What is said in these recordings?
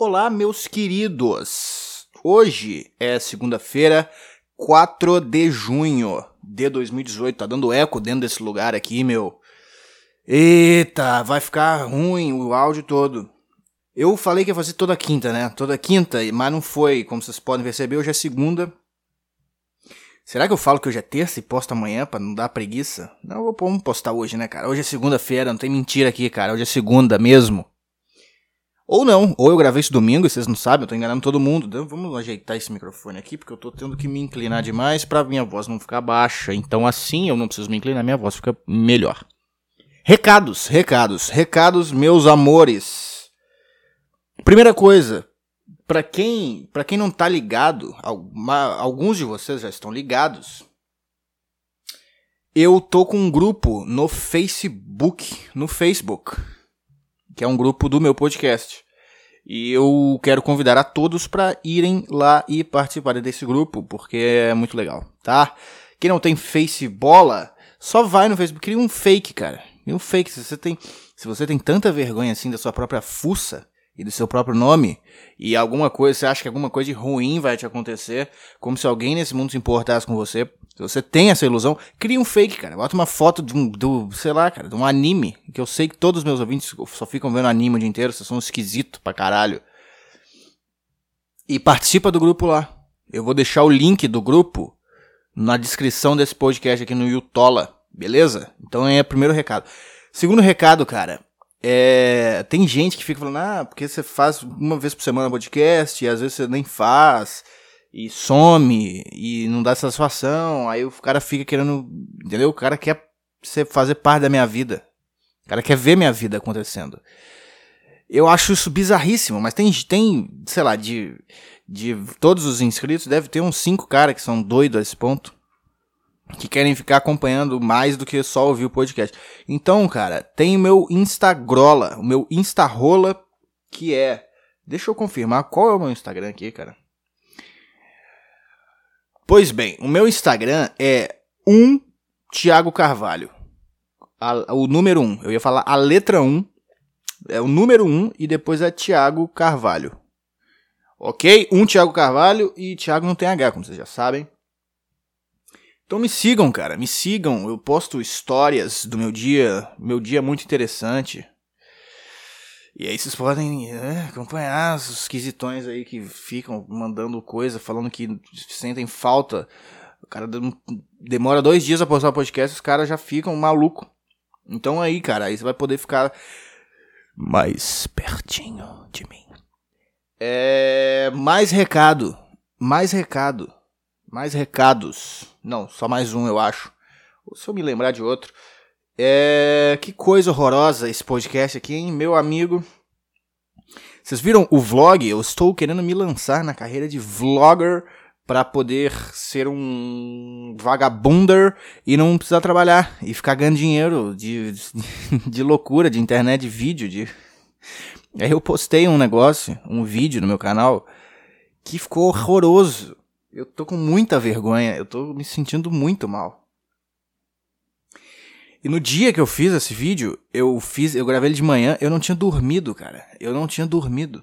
Olá, meus queridos! Hoje é segunda-feira, 4 de junho de 2018. Tá dando eco dentro desse lugar aqui, meu. Eita, vai ficar ruim o áudio todo. Eu falei que ia fazer toda quinta, né? Toda quinta, mas não foi. Como vocês podem perceber, hoje é segunda. Será que eu falo que hoje é terça e posto amanhã pra não dar preguiça? Não, vamos postar hoje, né, cara? Hoje é segunda-feira, não tem mentira aqui, cara. Hoje é segunda mesmo. Ou não, ou eu gravei isso domingo e vocês não sabem, eu tô enganando todo mundo. Então, vamos ajeitar esse microfone aqui, porque eu tô tendo que me inclinar demais pra minha voz não ficar baixa. Então assim eu não preciso me inclinar, minha voz fica melhor. Recados, recados, recados, meus amores. Primeira coisa, para quem, quem não tá ligado, alguns de vocês já estão ligados. Eu tô com um grupo no Facebook, no Facebook que é um grupo do meu podcast. E eu quero convidar a todos para irem lá e participarem desse grupo, porque é muito legal, tá? Quem não tem Face Bola, só vai no Facebook, cria um fake, cara. Cria um fake. Se você tem, se você tem tanta vergonha assim da sua própria fuça e do seu próprio nome, e alguma coisa, você acha que alguma coisa de ruim vai te acontecer, como se alguém nesse mundo se importasse com você, se você tem essa ilusão, cria um fake, cara. Bota uma foto de um, do, sei lá, cara, de um anime. Que eu sei que todos os meus ouvintes só ficam vendo anime o dia inteiro, vocês são esquisitos pra caralho. E participa do grupo lá. Eu vou deixar o link do grupo na descrição desse podcast aqui no Yutola, beleza? Então é o primeiro recado. Segundo recado, cara, é, tem gente que fica falando, ah, porque você faz uma vez por semana podcast e às vezes você nem faz e some e não dá satisfação. Aí o cara fica querendo, entendeu? O cara quer ser, fazer parte da minha vida. O cara quer ver minha vida acontecendo. Eu acho isso bizarríssimo, mas tem, tem sei lá, de, de todos os inscritos, deve ter uns cinco caras que são doidos a esse ponto. Que querem ficar acompanhando mais do que só ouvir o podcast. Então, cara, tem o meu Instagrola, o meu Instarola, que é. Deixa eu confirmar qual é o meu Instagram aqui, cara. Pois bem, o meu Instagram é um Thiago Carvalho. A, o número 1. Um. Eu ia falar a letra 1. Um, é o número 1 um, e depois é Thiago Carvalho. Ok? Um Thiago Carvalho e Thiago não tem H, como vocês já sabem. Então me sigam, cara, me sigam. Eu posto histórias do meu dia. Meu dia é muito interessante. E aí vocês podem é, acompanhar os esquisitões aí que ficam mandando coisa, falando que sentem falta. O cara demora dois dias a postar o podcast, os caras já ficam maluco. Então aí, cara, aí você vai poder ficar mais pertinho de mim. É, mais recado, mais recado, mais recados. Não, só mais um, eu acho. Se eu me lembrar de outro. É, que coisa horrorosa esse podcast aqui, hein, meu amigo. Vocês viram o vlog? Eu estou querendo me lançar na carreira de vlogger para poder ser um vagabunder e não precisar trabalhar e ficar ganhando dinheiro de, de loucura, de internet, de vídeo, de Aí eu postei um negócio, um vídeo no meu canal que ficou horroroso. Eu tô com muita vergonha, eu tô me sentindo muito mal. No dia que eu fiz esse vídeo, eu fiz, eu gravei ele de manhã, eu não tinha dormido, cara. Eu não tinha dormido.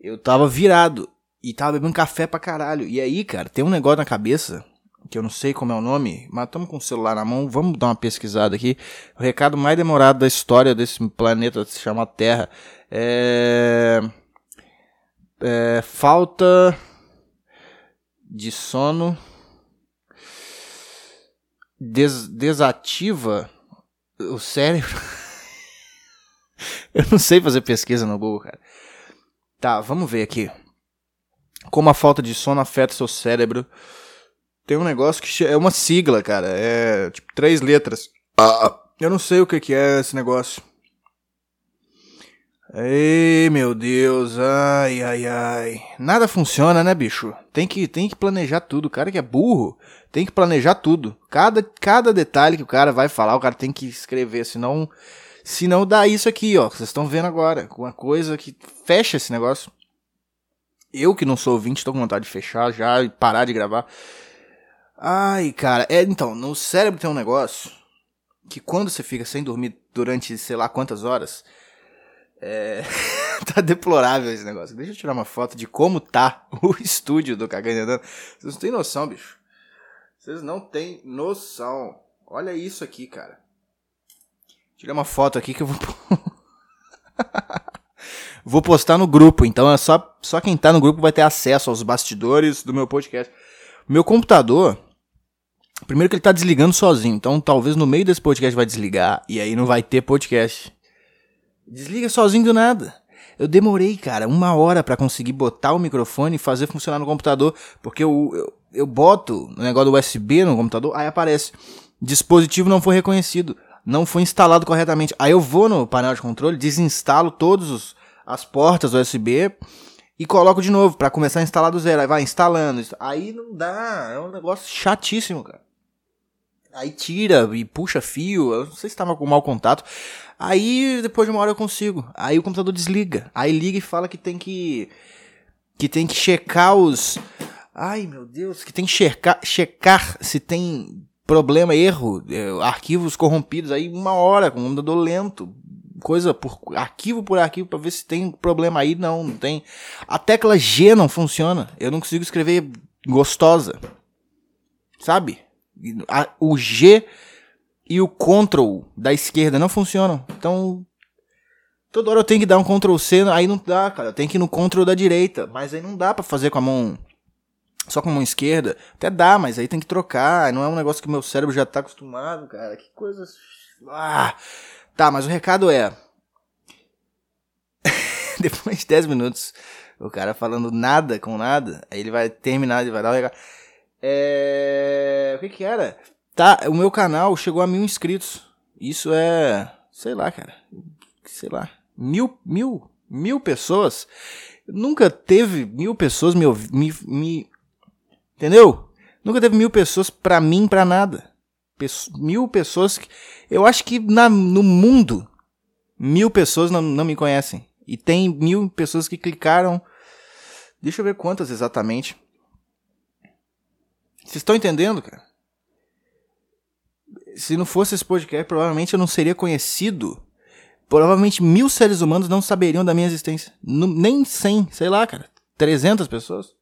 Eu tava virado e tava bebendo café pra caralho. E aí, cara, tem um negócio na cabeça que eu não sei como é o nome, mas estamos com o celular na mão, vamos dar uma pesquisada aqui. O recado mais demorado da história desse planeta se chama Terra é, é falta de sono des desativa o cérebro. Eu não sei fazer pesquisa no Google, cara. Tá, vamos ver aqui. Como a falta de sono afeta seu cérebro. Tem um negócio que é uma sigla, cara. É tipo três letras. Eu não sei o que é esse negócio. Ei, meu Deus, ai, ai, ai. Nada funciona, né, bicho? Tem que, tem que planejar tudo. O cara que é burro tem que planejar tudo. Cada, cada detalhe que o cara vai falar, o cara tem que escrever, senão, senão dá isso aqui, ó. Vocês estão vendo agora. Uma coisa que fecha esse negócio. Eu que não sou ouvinte, tô com vontade de fechar já e parar de gravar. Ai, cara, é, então, no cérebro tem um negócio que quando você fica sem dormir durante sei lá quantas horas, é... tá deplorável esse negócio. Deixa eu tirar uma foto de como tá o estúdio do Cagando Andando. Vocês não têm noção, bicho. Vocês não têm noção. Olha isso aqui, cara. Tirar uma foto aqui que eu vou. vou postar no grupo, então é só, só quem tá no grupo vai ter acesso aos bastidores do meu podcast. Meu computador, primeiro que ele tá desligando sozinho, então talvez no meio desse podcast vai desligar e aí não vai ter podcast. Desliga sozinho do nada. Eu demorei, cara, uma hora para conseguir botar o microfone e fazer funcionar no computador, porque eu, eu, eu boto o negócio do USB no computador, aí aparece dispositivo não foi reconhecido, não foi instalado corretamente. Aí eu vou no painel de controle, desinstalo todas as portas USB e coloco de novo para começar a instalar do zero. Aí vai instalando. Aí não dá, é um negócio chatíssimo, cara. Aí tira e puxa fio, eu não sei se estava com mau contato. Aí depois de uma hora eu consigo. Aí o computador desliga. Aí liga e fala que tem que que tem que checar os Ai, meu Deus, que tem que checar, checar se tem problema, erro, é, arquivos corrompidos aí uma hora com um computador lento, coisa por arquivo por arquivo para ver se tem problema aí, não, não tem. A tecla G não funciona. Eu não consigo escrever gostosa. Sabe? o G e o Ctrl da esquerda não funcionam. Então, toda hora eu tenho que dar um Ctrl C, aí não dá, cara. Eu tenho que ir no Ctrl da direita, mas aí não dá para fazer com a mão só com a mão esquerda. Até dá, mas aí tem que trocar. Não é um negócio que meu cérebro já tá acostumado, cara. Que coisa. Ah. Tá, mas o recado é. Depois de 10 minutos, o cara falando nada com nada, aí ele vai terminar, ele vai dar o recado. É. O que que era? Tá, o meu canal chegou a mil inscritos. Isso é. Sei lá, cara. Sei lá. Mil, mil, mil pessoas. Nunca teve mil pessoas me, me, me entendeu? Nunca teve mil pessoas pra mim, pra nada. Pesso mil pessoas. Que, eu acho que na, no mundo, mil pessoas não, não me conhecem. E tem mil pessoas que clicaram. Deixa eu ver quantas exatamente. Vocês estão entendendo, cara? Se não fosse esse podcast, provavelmente eu não seria conhecido. Provavelmente mil seres humanos não saberiam da minha existência. nem cem, sei lá, cara. 300 pessoas.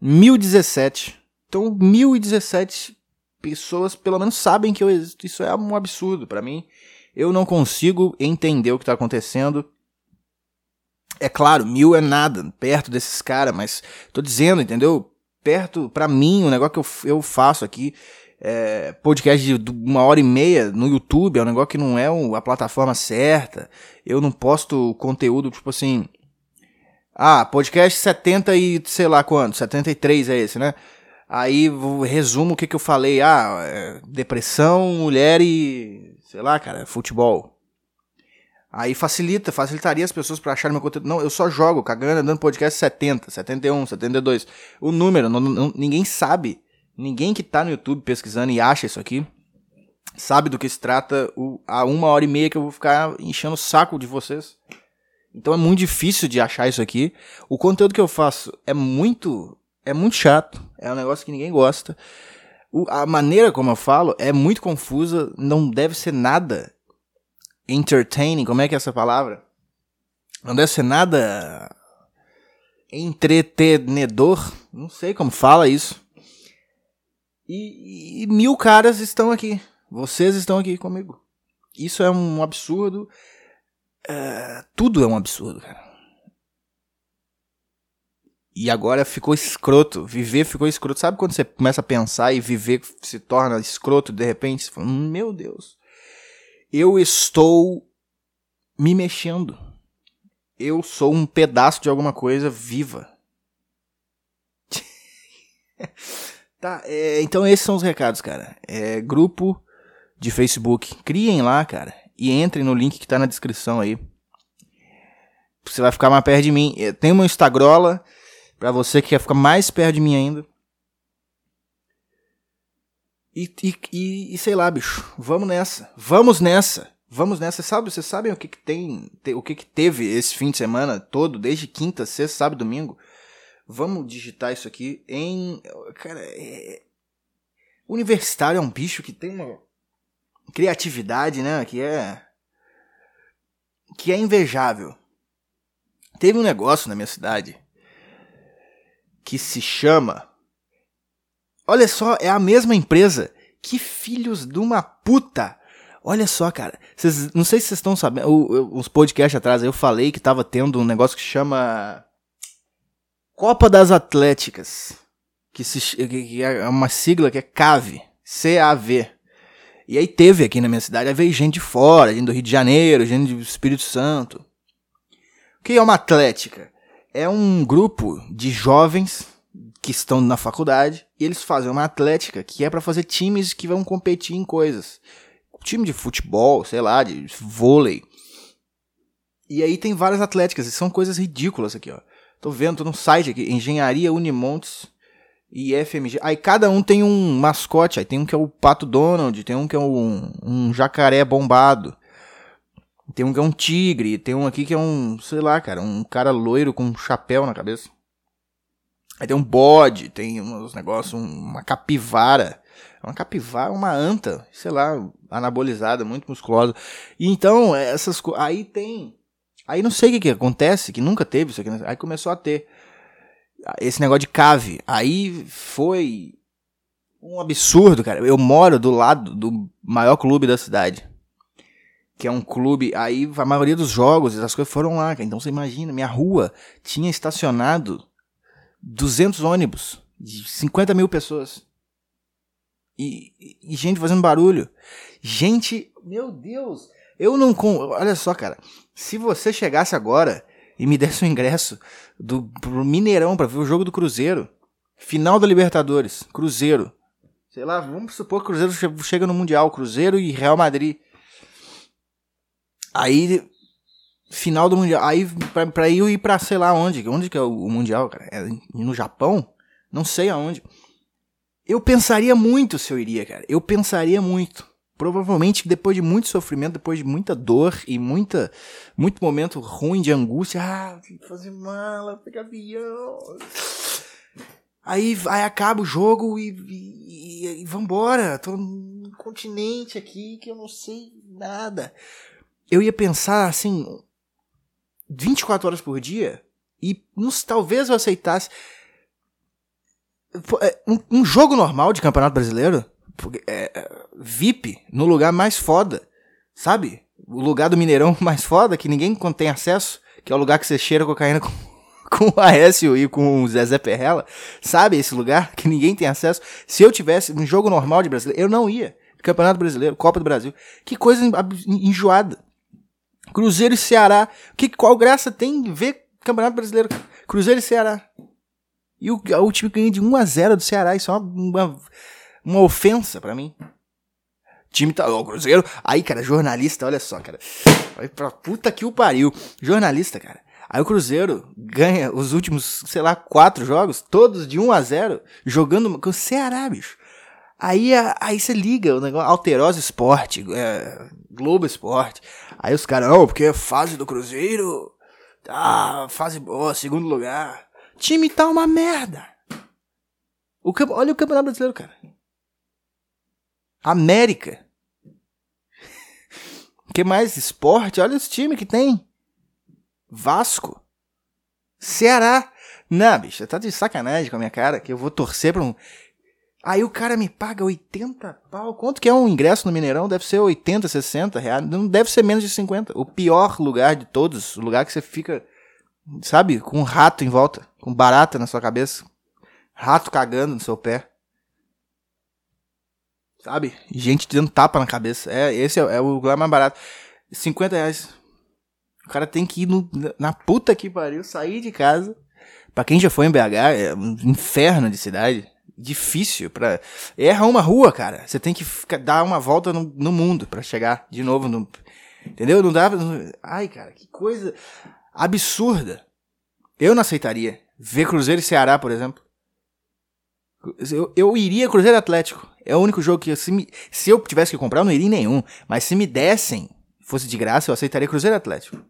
1017. Então, 1017 pessoas pelo menos sabem que eu existo. Isso é um absurdo para mim. Eu não consigo entender o que tá acontecendo. É claro, mil é nada perto desses caras, mas tô dizendo, entendeu? perto, para mim, o negócio que eu, eu faço aqui, é, podcast de uma hora e meia no YouTube, é um negócio que não é a plataforma certa. Eu não posto conteúdo, tipo assim. Ah, podcast 70 e sei lá quanto, 73 é esse, né? Aí resumo o que, que eu falei. Ah, é, depressão, mulher e. sei lá, cara, futebol. Aí facilita, facilitaria as pessoas para acharem meu conteúdo. Não, eu só jogo, cagando, dando podcast 70, 71, 72. O número, não, não, ninguém sabe. Ninguém que tá no YouTube pesquisando e acha isso aqui sabe do que se trata o, a uma hora e meia que eu vou ficar enchendo o saco de vocês. Então é muito difícil de achar isso aqui. O conteúdo que eu faço é muito. É muito chato. É um negócio que ninguém gosta. O, a maneira como eu falo é muito confusa. Não deve ser nada entertaining, como é que é essa palavra? Não deve ser nada entretenedor, não sei como fala isso. E, e, mil caras estão aqui, vocês estão aqui comigo. Isso é um absurdo. É, tudo é um absurdo, cara. E agora ficou escroto. Viver ficou escroto. Sabe quando você começa a pensar e viver se torna escroto de repente? Você fala, meu Deus eu estou me mexendo. Eu sou um pedaço de alguma coisa viva. tá, é, então esses são os recados, cara. É, grupo de Facebook. Criem lá, cara. E entrem no link que tá na descrição aí. Você vai ficar mais perto de mim. É, tem uma Instagrola para você que quer ficar mais perto de mim ainda. E, e, e, e, sei lá, bicho, vamos nessa. Vamos nessa. Vamos nessa. Sabe, vocês sabem o que, que tem, te, o que, que teve esse fim de semana todo, desde quinta, sexta, sábado, domingo? Vamos digitar isso aqui em. Cara, é, universitário é um bicho que tem uma criatividade, né? Que é. Que é invejável. Teve um negócio na minha cidade que se chama. Olha só, é a mesma empresa. Que filhos de uma puta! Olha só, cara. Cês, não sei se vocês estão sabendo. Os podcasts atrás eu falei que tava tendo um negócio que chama. Copa das Atléticas. Que, se, que é uma sigla que é CAV. C-A-V. E aí teve aqui na minha cidade, aí veio gente de fora, gente do Rio de Janeiro, gente do Espírito Santo. O que é uma atlética? É um grupo de jovens que estão na faculdade e eles fazem uma atlética que é para fazer times que vão competir em coisas. Time de futebol, sei lá, de vôlei. E aí tem várias atléticas, e são coisas ridículas aqui, ó. Tô vendo, tô no site aqui, Engenharia Unimontes e FMG. Aí cada um tem um mascote. Aí tem um que é o Pato Donald, tem um que é um, um jacaré bombado. Tem um que é um tigre, tem um aqui que é um, sei lá, cara, um cara loiro com um chapéu na cabeça. Aí tem um bode, tem uns negócios, uma capivara. Uma capivara, uma anta, sei lá, anabolizada, muito musculosa. E então, essas coisas. Aí tem. Aí não sei o que, que acontece, que nunca teve isso aqui. Né? Aí começou a ter esse negócio de cave. Aí foi um absurdo, cara. Eu moro do lado do maior clube da cidade. Que é um clube. Aí a maioria dos jogos, as coisas foram lá. Então você imagina, minha rua tinha estacionado 200 ônibus de 50 mil pessoas. E, e, e gente fazendo barulho. Gente, meu Deus. Eu não. Olha só, cara. Se você chegasse agora e me desse o um ingresso do pro Mineirão para ver o jogo do Cruzeiro, final da Libertadores, Cruzeiro. Sei lá, vamos supor que o Cruzeiro chega no Mundial, Cruzeiro e Real Madrid. Aí final do Mundial, aí pra eu ir pra sei lá onde, onde que é o, o Mundial, cara? É no Japão? Não sei aonde. Eu pensaria muito se eu iria, cara. Eu pensaria muito. Provavelmente depois de muito sofrimento, depois de muita dor e muita, muito momento ruim de angústia, ah, fazer mala, pegar avião. Aí, aí acaba o jogo e, e, e vambora. Tô num continente aqui que eu não sei nada. Eu ia pensar assim, 24 horas por dia e nos, talvez eu aceitasse. É, um, um jogo normal de campeonato brasileiro é, é VIP no lugar mais foda, sabe? O lugar do Mineirão mais foda, que ninguém tem acesso, que é o lugar que você cheira cocaína com, com o Aécio e com o Zezé Perrella, sabe esse lugar que ninguém tem acesso? Se eu tivesse um jogo normal de brasileiro, eu não ia. Campeonato Brasileiro, Copa do Brasil. Que coisa enjoada. Cruzeiro e Ceará. Que, qual graça tem ver Campeonato Brasileiro? Cruzeiro e Ceará. E o, o time ganha de 1 a 0 do Ceará. Isso é uma, uma uma ofensa para mim. time tá. Ó, o Cruzeiro. Aí, cara, jornalista, olha só, cara. Vai pra puta que o pariu. Jornalista, cara. Aí o Cruzeiro ganha os últimos, sei lá, quatro jogos, todos de 1 a 0 jogando com o Ceará, bicho. Aí, aí você liga o negócio, Alterosa Esporte, é, Globo Esporte. Aí os caras, não, porque é fase do Cruzeiro, tá, fase boa, segundo lugar. Time tá uma merda. O, olha o Campeonato Brasileiro, cara. América. que mais? Esporte. Olha os times que tem. Vasco. Ceará. Não, bicho, tá de sacanagem com a minha cara que eu vou torcer pra um. Aí o cara me paga 80 pau. Quanto que é um ingresso no Mineirão? Deve ser 80, 60 reais. Não deve ser menos de 50. O pior lugar de todos. O lugar que você fica, sabe, com um rato em volta. Com barata na sua cabeça. Rato cagando no seu pé. Sabe? Gente dando tapa na cabeça. É, esse é, é o lugar mais barato. 50 reais. O cara tem que ir no, na puta que pariu, sair de casa. Pra quem já foi em BH, é um inferno de cidade. Difícil pra. Erra uma rua, cara. Você tem que ficar, dar uma volta no, no mundo para chegar de novo no. Entendeu? Não dá. Não... Ai, cara, que coisa absurda. Eu não aceitaria. Ver Cruzeiro e Ceará, por exemplo. Eu, eu iria Cruzeiro Atlético. É o único jogo que, se, me, se eu tivesse que comprar, eu não iria em nenhum. Mas se me dessem, fosse de graça, eu aceitaria Cruzeiro Atlético.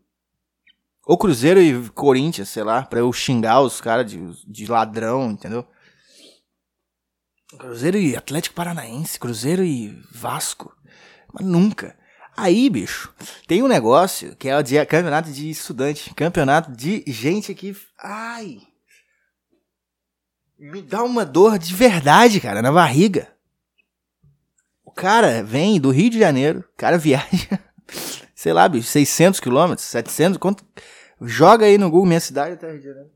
Ou Cruzeiro e Corinthians, sei lá, pra eu xingar os caras de, de ladrão, entendeu? Cruzeiro e Atlético Paranaense, Cruzeiro e Vasco. Mas nunca. Aí, bicho, tem um negócio que é o de, campeonato de estudante, campeonato de gente que. Ai! Me dá uma dor de verdade, cara, na barriga. Cara vem do Rio de Janeiro, o cara viaja, sei lá, bicho, 600 quilômetros, 700, quanto. Joga aí no Google minha cidade até Rio de Janeiro.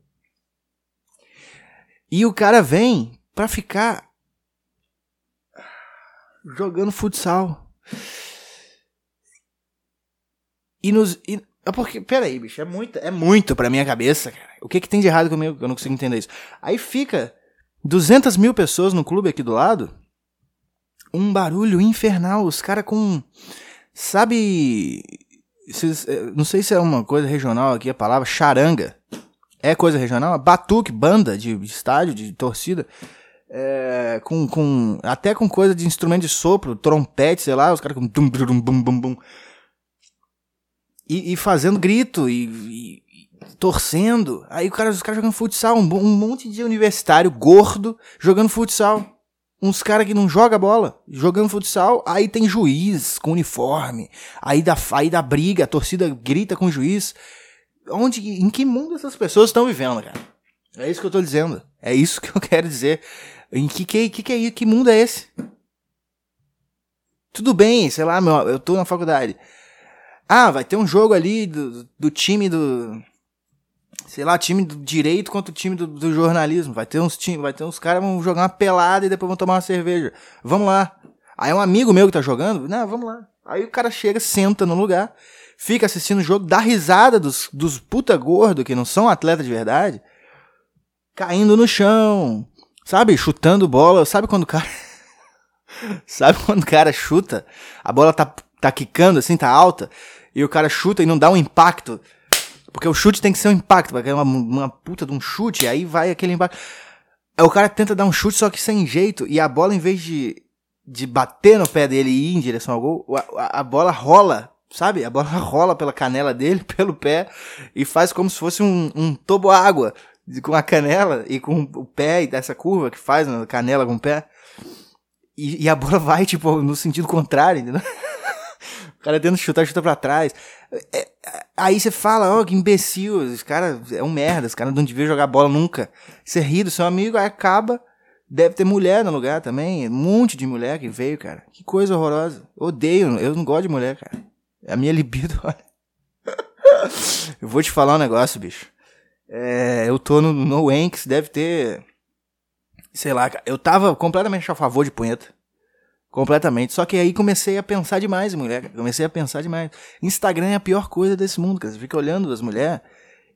E o cara vem pra ficar jogando futsal. E nos. E, é porque, peraí, bicho, é muito, é muito pra minha cabeça, cara. O que que tem de errado comigo? Eu não consigo entender isso. Aí fica 200 mil pessoas no clube aqui do lado. Um barulho infernal. Os caras com. Sabe. Eh, não sei se é uma coisa regional aqui a palavra, charanga. É coisa regional? Batuque, banda de estádio, de torcida. É, com, com. Até com coisa de instrumento de sopro, trompete, sei lá, os caras com. Bum, bum, bum, bum, bum e, e fazendo grito e, e, torcendo. Aí o cara, os caras jogando futsal, um, um monte de universitário gordo jogando futsal. Uns caras que não joga bola, jogando futsal, aí tem juiz com uniforme, aí dá, aí dá briga, a torcida grita com o juiz. Onde, em que mundo essas pessoas estão vivendo, cara? É isso que eu tô dizendo. É isso que eu quero dizer. Em que que, que, que, que mundo é esse? Tudo bem, sei lá, meu, eu tô na faculdade. Ah, vai ter um jogo ali do, do time do. Sei lá, time do direito contra o time do, do jornalismo. Vai ter uns time, vai ter uns caras vão jogar uma pelada e depois vão tomar uma cerveja. Vamos lá. Aí um amigo meu que tá jogando, não, vamos lá. Aí o cara chega, senta no lugar, fica assistindo o jogo, dá risada dos, dos puta gordo que não são atletas de verdade, caindo no chão, sabe, chutando bola. Sabe quando o cara. sabe quando o cara chuta, a bola tá, tá quicando assim, tá alta, e o cara chuta e não dá um impacto. Porque o chute tem que ser um impacto, vai é uma, uma puta de um chute, aí vai aquele impacto. Aí o cara tenta dar um chute, só que sem jeito, e a bola, em vez de, de bater no pé dele e ir em direção ao gol, a, a bola rola, sabe? A bola rola pela canela dele, pelo pé, e faz como se fosse um, um tobo água com a canela e com o pé e dessa curva que faz na canela com o pé. E, e a bola vai, tipo, no sentido contrário, entendeu? O cara tendo chutar, chuta pra trás. É, aí você fala, ó, oh, que imbecil, esse cara é um merda, esse cara não devia jogar bola nunca. Você ri do seu amigo, aí acaba. Deve ter mulher no lugar também, um monte de mulher que veio, cara. Que coisa horrorosa. Odeio, eu não gosto de mulher, cara. A minha libido, olha. eu vou te falar um negócio, bicho. É, eu tô no, no Enx, deve ter. Sei lá, eu tava completamente a favor de punheta. Completamente. Só que aí comecei a pensar demais em mulher. Comecei a pensar demais. Instagram é a pior coisa desse mundo, cara. Você fica olhando as mulheres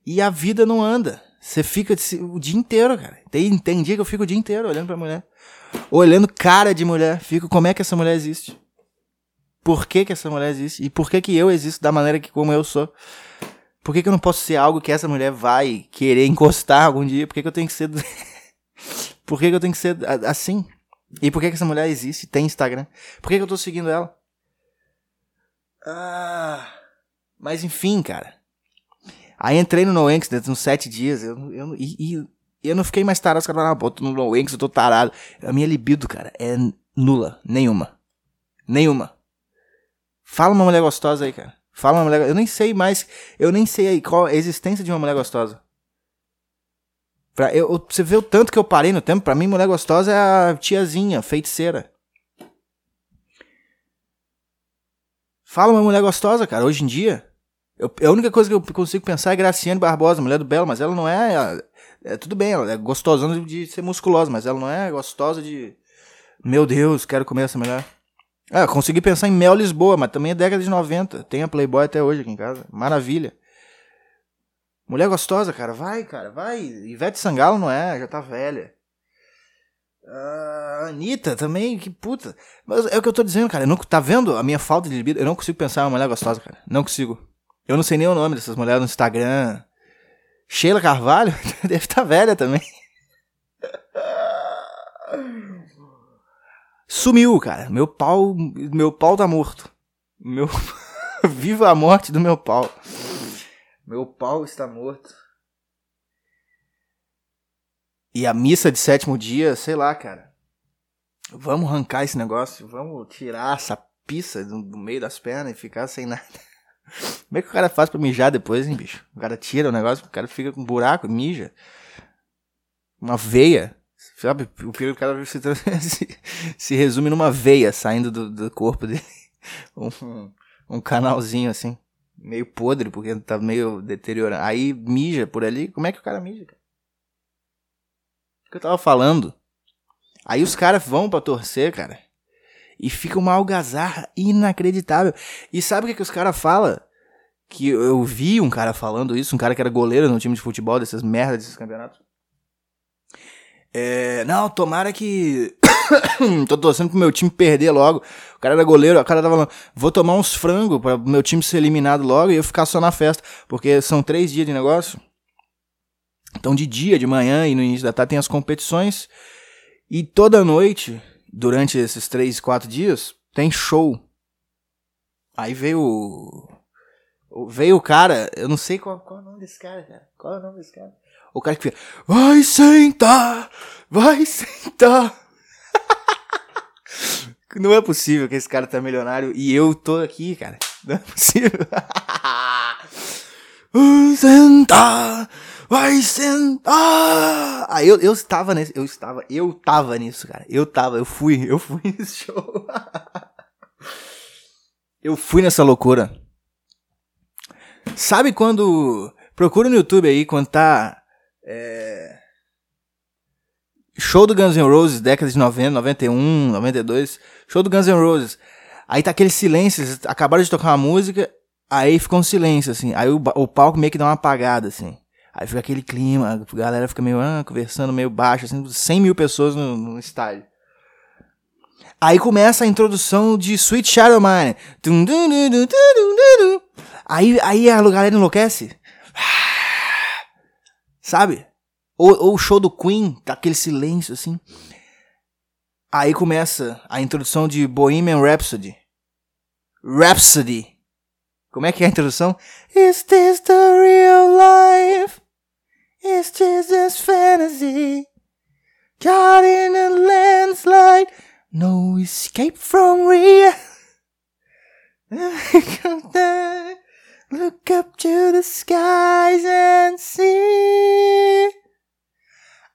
e a vida não anda. Você fica o dia inteiro, cara. Tem, tem dia que eu fico o dia inteiro olhando pra mulher. Olhando cara de mulher. Fico, como é que essa mulher existe? Por que, que essa mulher existe? E por que, que eu existo da maneira que como eu sou? Por que, que eu não posso ser algo que essa mulher vai querer encostar algum dia? Por que, que eu tenho que ser. por que, que eu tenho que ser assim? E por que, que essa mulher existe? Tem Instagram? Por que, que eu tô seguindo ela? Ah, mas enfim, cara. Aí entrei no NoEnx dentro uns sete dias. Eu, eu, e, e eu não fiquei mais tarado. Os caras falaram, ah, pô, tô no NoEnx, eu tô tarado. A minha libido, cara, é nula. Nenhuma. Nenhuma. Fala uma mulher gostosa aí, cara. Fala uma mulher. Eu nem sei mais. Eu nem sei aí qual a existência de uma mulher gostosa. Pra, eu, você vê o tanto que eu parei no tempo. Pra mim, mulher gostosa é a tiazinha, feiticeira. Fala uma mulher gostosa, cara, hoje em dia. Eu, a única coisa que eu consigo pensar é Graciane Barbosa, mulher do Belo, mas ela não é. é, é tudo bem, ela é gostosa de ser musculosa, mas ela não é gostosa de. Meu Deus, quero comer essa mulher. Ah, consegui pensar em Mel Lisboa, mas também é década de 90. Tem a Playboy até hoje aqui em casa. Maravilha. Mulher gostosa, cara, vai, cara, vai. Ivete Sangalo não é, já tá velha. Uh, Anitta também, que puta. Mas é o que eu tô dizendo, cara. Eu não, tá vendo a minha falta de libido? Eu não consigo pensar em uma mulher gostosa, cara. Não consigo. Eu não sei nem o nome dessas mulheres no Instagram. Sheila Carvalho deve estar tá velha também. Sumiu, cara. Meu pau, meu pau tá morto. Meu viva a morte do meu pau. Meu pau está morto. E a missa de sétimo dia, sei lá, cara. Vamos arrancar esse negócio, vamos tirar essa pizza no meio das pernas e ficar sem nada. Como é que o cara faz pra mijar depois, hein, bicho? O cara tira o negócio, o cara fica com um buraco, mija. Uma veia. Sabe? O pelo do cara se, se, se, resume numa veia saindo do, do corpo dele. Um, um canalzinho assim. Meio podre, porque tá meio deteriorando. Aí mija por ali. Como é que o cara mija, cara? O que eu tava falando? Aí os caras vão pra torcer, cara. E fica uma algazarra inacreditável. E sabe o que, que os caras falam? Que eu vi um cara falando isso, um cara que era goleiro no time de futebol dessas merdas desses campeonatos. É, não, tomara que. Tô torcendo pro meu time perder logo. O cara era goleiro, o cara tava falando, vou tomar uns frangos pra meu time ser eliminado logo e eu ficar só na festa. Porque são três dias de negócio. Então, de dia, de manhã e no início da tarde tem as competições. E toda noite, durante esses três, quatro dias, tem show. Aí veio. Veio o cara, eu não sei qual, qual é o nome desse cara, cara. Qual é o nome desse cara? O cara que fica. Vai sentar! Vai sentar! não é possível que esse cara tá milionário e eu tô aqui, cara. Não é possível. Sentar! vai sentar. Aí eu, eu estava nesse, eu estava, eu tava nisso, cara. Eu tava, eu fui, eu fui nesse show. eu fui nessa loucura. Sabe quando. Procura no YouTube aí quando tá. É, show do Guns N' Roses, década de 90, 91, 92. Show do Guns N' Roses. Aí tá aquele silêncio, acabaram de tocar uma música, aí ficou um silêncio, assim. Aí o, o palco meio que dá uma apagada, assim. Aí fica aquele clima, a galera fica meio ah, conversando meio baixo, assim, 100 mil pessoas no, no estádio. Aí começa a introdução de Sweet Shadow Mine. Aí, aí a galera enlouquece. Sabe? Ou, o show do Queen, tá aquele silêncio assim. Aí começa a introdução de Bohemian Rhapsody. Rhapsody. Como é que é a introdução? Is this the real life? It's just this fantasy. Caught in a landslide. No escape from real. Look up to the skies and see.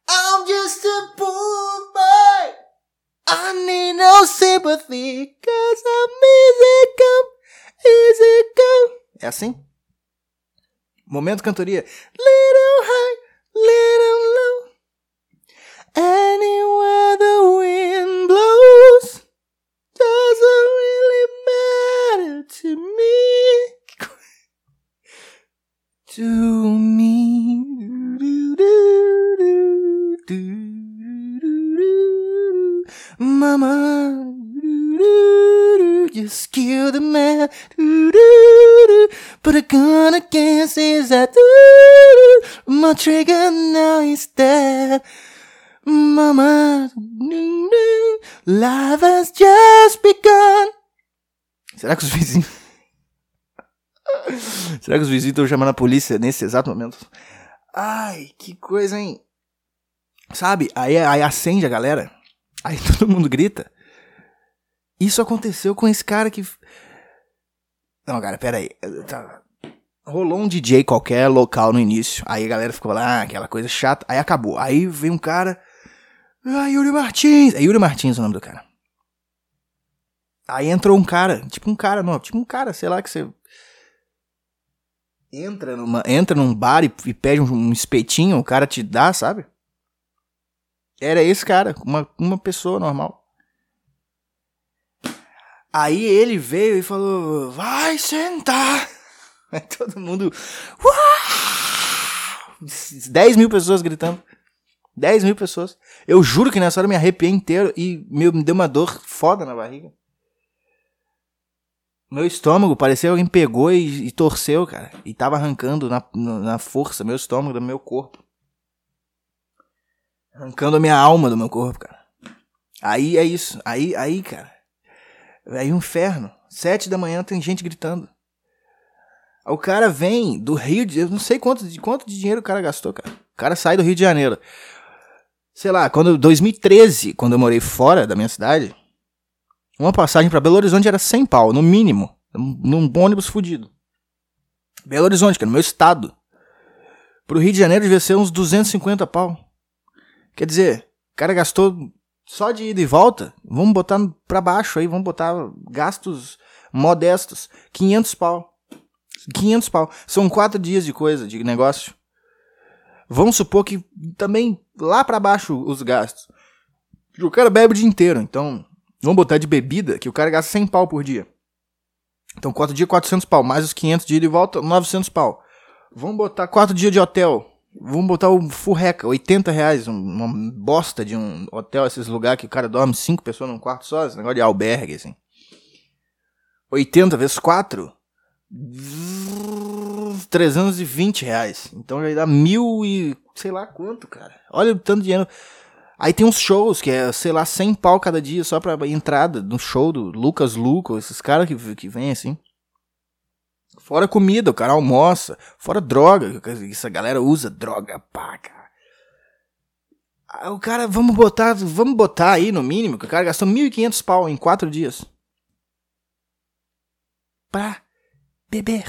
I'm just a poor boy. I need no sympathy. Cause I'm easy come, easy go. É assim? Momento cantoria. Little high, little low. Anywhere the wind blows. Doesn't Mama. Just kill the man. Put a gun against his head. My trigger now he's dead. Mama, life has just begun. Será que os vizinhos. Será que os vizinhos estão chamando a polícia nesse exato momento? Ai, que coisa, hein? Sabe? Aí, aí acende a galera. Aí todo mundo grita. Isso aconteceu com esse cara que. Não, cara, pera aí. Tá. Rolou um DJ qualquer local no início. Aí a galera ficou lá, aquela coisa chata. Aí acabou. Aí veio um cara. Ah, Yuri Martins. É Yuri Martins o nome do cara. Aí entrou um cara, tipo um cara, não, tipo um cara, sei lá, que você entra numa, entra num bar e, e pede um, um, espetinho, o cara te dá, sabe? Era esse cara, uma, uma pessoa normal. Aí ele veio e falou: Vai sentar! Aí todo mundo. Uau! 10 mil pessoas gritando. 10 mil pessoas. Eu juro que nessa hora eu me arrepiei inteiro e me, me deu uma dor foda na barriga. Meu estômago parecia alguém pegou e, e, torceu, cara. E tava arrancando na, na força meu estômago do meu corpo. Arrancando a minha alma do meu corpo, cara. Aí é isso. Aí, aí, cara. Aí um inferno. Sete da manhã tem gente gritando. O cara vem do Rio de Eu não sei quanto de, quanto de dinheiro o cara gastou, cara. O cara sai do Rio de Janeiro. Sei lá, quando 2013, quando eu morei fora da minha cidade, Uma passagem para Belo Horizonte era 100 pau, no mínimo. Num ônibus fudido. Belo Horizonte, que é no meu estado. Pro Rio de Janeiro devia ser uns 250 pau. Quer dizer, o cara gastou só de ida e volta. Vamos botar pra baixo aí, vamos botar gastos modestos. 500 pau. 500 pau. São quatro dias de coisa, de negócio. Vamos supor que também lá para baixo os gastos. O cara bebe o dia inteiro, então vamos botar de bebida que o cara gasta 100 pau por dia. Então, quatro dias, 400 pau, mais os 500 de ida e volta, 900 pau. Vamos botar quatro dias de hotel. Vamos botar o furreca, 80 reais, uma bosta de um hotel, esses lugares que o cara dorme cinco pessoas num quarto só, esse negócio de albergue, assim. 80 vezes 4, 320 reais. Então já dá mil e sei lá quanto, cara. Olha o tanto de dinheiro. Aí tem uns shows que é, sei lá, 100 pau cada dia só pra entrada no show do Lucas Luco, esses caras que, que vêm assim. Fora comida, o cara almoça. Fora droga, essa galera usa droga pá, cara. O cara, vamos botar, vamos botar aí no mínimo, que o cara gastou 1.500 pau em 4 dias. Pra beber.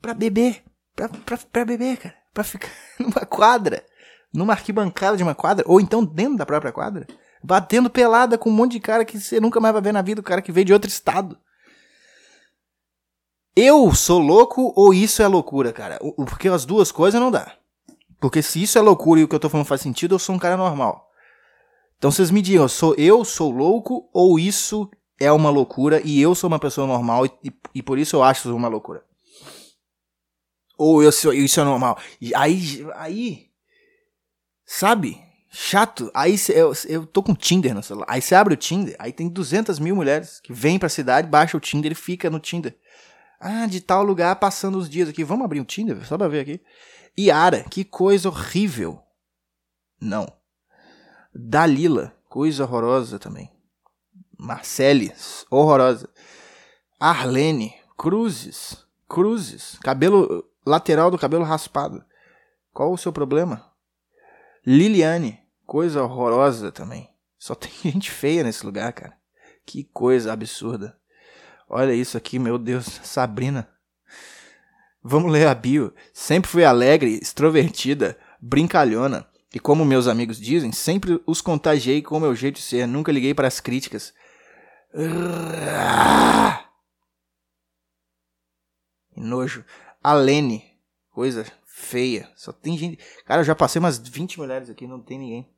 Pra beber. Pra, pra, pra beber, cara. Pra ficar numa quadra numa arquibancada de uma quadra, ou então dentro da própria quadra, batendo pelada com um monte de cara que você nunca mais vai ver na vida, o cara que veio de outro estado. Eu sou louco ou isso é loucura, cara? Porque as duas coisas não dá. Porque se isso é loucura e o que eu tô falando faz sentido, eu sou um cara normal. Então vocês me digam, sou, eu sou louco ou isso é uma loucura e eu sou uma pessoa normal e, e, por isso eu acho uma loucura? Ou eu sou, isso é normal. E aí, aí Sabe? Chato. Aí cê, eu, eu tô com Tinder no celular. Aí você abre o Tinder, aí tem 200 mil mulheres que vêm pra cidade, baixa o Tinder e fica no Tinder. Ah, de tal lugar, passando os dias aqui. Vamos abrir o Tinder, só pra ver aqui. Yara, que coisa horrível. Não. Dalila, coisa horrorosa também. Marcele, horrorosa. Arlene, cruzes, cruzes. Cabelo lateral do cabelo raspado. Qual o seu problema? Liliane, coisa horrorosa também. Só tem gente feia nesse lugar, cara. Que coisa absurda. Olha isso aqui, meu Deus. Sabrina. Vamos ler a bio. Sempre fui alegre, extrovertida, brincalhona. E como meus amigos dizem, sempre os contagiei com o meu jeito de ser. Nunca liguei para as críticas. Nojo. Alene. Coisa feia. Só tem gente. Cara, eu já passei umas 20 mulheres aqui, não tem ninguém.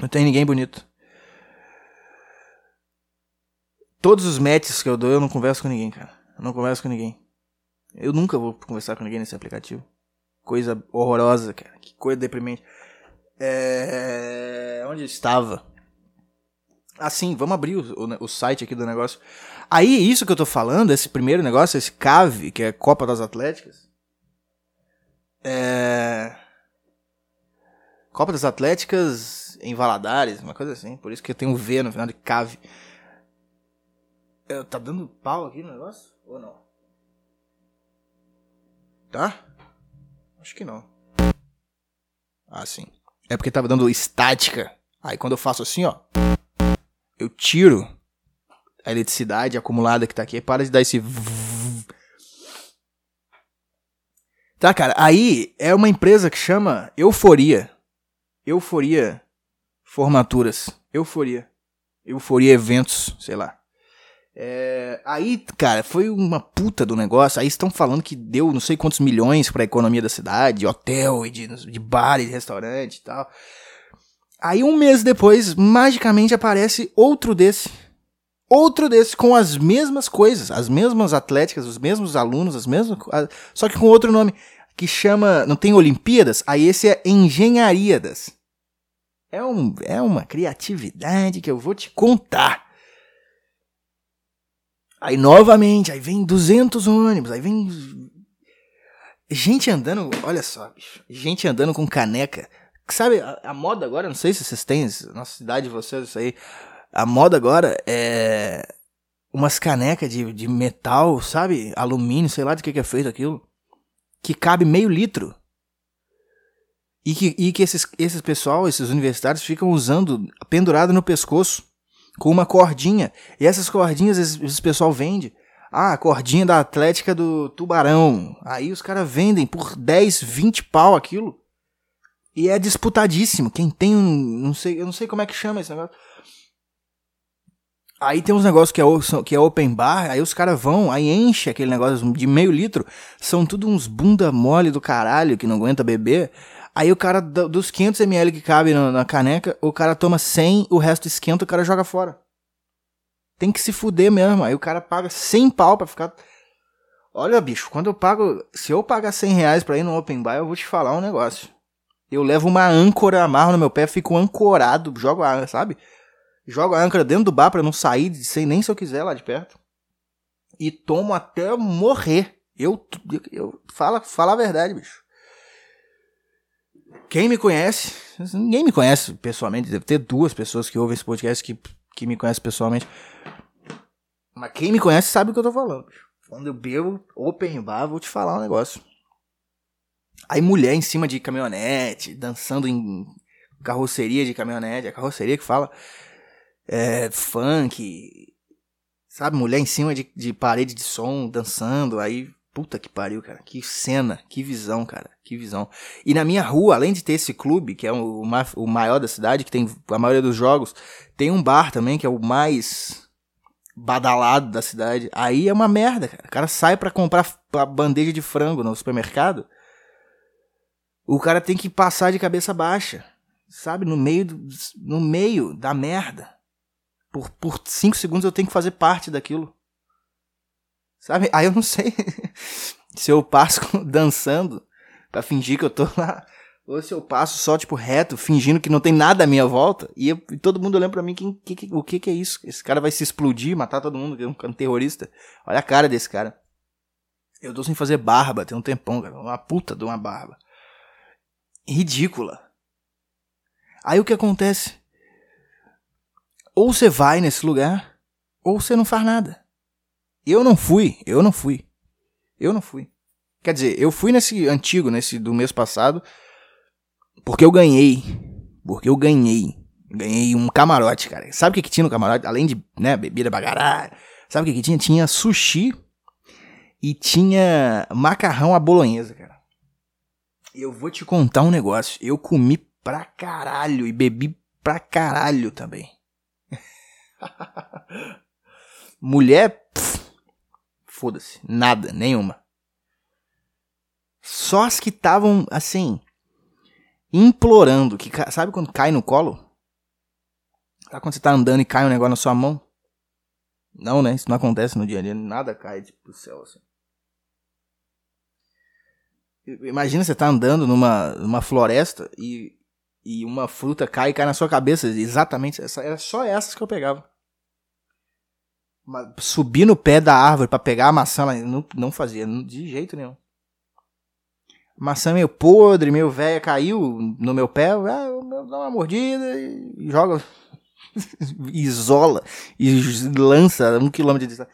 Não tem ninguém bonito. Todos os matches que eu dou, eu não converso com ninguém, cara. Eu não converso com ninguém. Eu nunca vou conversar com ninguém nesse aplicativo. Coisa horrorosa, cara. Que coisa deprimente. É... Onde eu estava? Assim, vamos abrir o, o, o, site aqui do negócio. Aí, isso que eu tô falando, esse primeiro negócio, esse CAV, que é Copa das Atléticas, é... Copa das Atléticas em Valadares, uma coisa assim. Por isso que tem um V no final de cave. É, tá dando pau aqui no negócio? Ou não? Tá? Acho que não. Ah, sim. É porque tava dando estática. Aí quando eu faço assim, ó. Eu tiro a eletricidade acumulada que tá aqui. Para de dar esse. Tá, cara, aí é uma empresa que chama Euforia. Euforia Formaturas. Euforia. Euforia Eventos, sei lá. É, aí, cara, foi uma puta do negócio. Aí estão falando que deu não sei quantos milhões pra economia da cidade, de hotel e de, de bar e de restaurante e tal. Aí um mês depois, magicamente aparece outro desse outro desse com as mesmas coisas, as mesmas atléticas, os mesmos alunos, as mesmas, só que com outro nome, que chama, não tem Olimpíadas, aí esse é Engenhariadas. É, um, é uma criatividade que eu vou te contar. Aí novamente, aí vem 200 ônibus, aí vem gente andando, olha só, bicho, gente andando com caneca. Sabe, a, a moda agora, não sei se vocês têm, na cidade de vocês, isso aí, a moda agora é umas canecas de, de metal, sabe? Alumínio, sei lá de que, que é feito aquilo. Que cabe meio litro. E que, e que esses, esses pessoal, esses universitários, ficam usando pendurado no pescoço. Com uma cordinha. E essas cordinhas, esse pessoal vende. Ah, a cordinha da Atlética do Tubarão. Aí os caras vendem por 10, 20 pau aquilo. E é disputadíssimo. Quem tem um. Não sei, eu não sei como é que chama esse negócio. Aí tem uns negócios que é, que é open bar, aí os caras vão, aí enche aquele negócio de meio litro. São tudo uns bunda mole do caralho que não aguenta beber. Aí o cara, dos 500ml que cabe na, na caneca, o cara toma 100, o resto esquenta, o cara joga fora. Tem que se fuder mesmo. Aí o cara paga 100 pau pra ficar. Olha, bicho, quando eu pago. Se eu pagar 100 reais pra ir no open bar, eu vou te falar um negócio. Eu levo uma âncora, amarro no meu pé, fico ancorado, jogo a, sabe? Jogo a âncora dentro do bar para não sair sem nem se eu quiser lá de perto. E tomo até morrer. Eu, eu fala, fala a verdade, bicho. Quem me conhece, ninguém me conhece pessoalmente, deve ter duas pessoas que ouvem esse podcast que, que me conhecem pessoalmente. Mas quem me conhece sabe o que eu tô falando. Quando eu bebo open bar, vou te falar um negócio. Aí mulher em cima de caminhonete, dançando em carroceria de caminhonete, a carroceria que fala é, funk, sabe? Mulher em cima de, de parede de som, dançando, aí, puta que pariu, cara. Que cena, que visão, cara, que visão. E na minha rua, além de ter esse clube, que é o, o maior da cidade, que tem a maioria dos jogos, tem um bar também, que é o mais badalado da cidade. Aí é uma merda, cara. O cara sai para comprar a bandeja de frango no supermercado. O cara tem que passar de cabeça baixa, sabe? No meio, do, no meio da merda por, por cinco segundos eu tenho que fazer parte daquilo. Sabe? Aí eu não sei se eu passo dançando para fingir que eu tô lá. Ou se eu passo só, tipo, reto, fingindo que não tem nada à minha volta. E, eu, e todo mundo olhando pra mim, quem, que, o que, que é isso? Esse cara vai se explodir, matar todo mundo, que é um, um terrorista. Olha a cara desse cara. Eu tô sem fazer barba, tem um tempão, cara. Uma puta de uma barba. Ridícula. Aí o que acontece? Ou você vai nesse lugar, ou você não faz nada. Eu não fui, eu não fui. Eu não fui. Quer dizer, eu fui nesse antigo, nesse do mês passado, porque eu ganhei. Porque eu ganhei. Ganhei um camarote, cara. Sabe o que, que tinha no camarote? Além de, né, bebida bagará. Sabe o que, que tinha? Tinha sushi e tinha macarrão à bolonhesa, cara. Eu vou te contar um negócio. Eu comi pra caralho e bebi pra caralho também. Mulher, foda-se, nada, nenhuma. Só as que estavam assim implorando, que sabe quando cai no colo? Sabe quando você tá andando e cai um negócio na sua mão? Não, né? Isso não acontece no dia a dia, nada cai tipo, do céu assim. Imagina você tá andando numa, numa floresta e, e uma fruta cai e cai na sua cabeça. Exatamente, essa, era só essas que eu pegava subir no pé da árvore para pegar a maçã, não, não fazia, de jeito nenhum. Maçã meio podre, meio velha, caiu no meu pé, ah, dou uma mordida e joga, isola e lança um quilômetro de distância.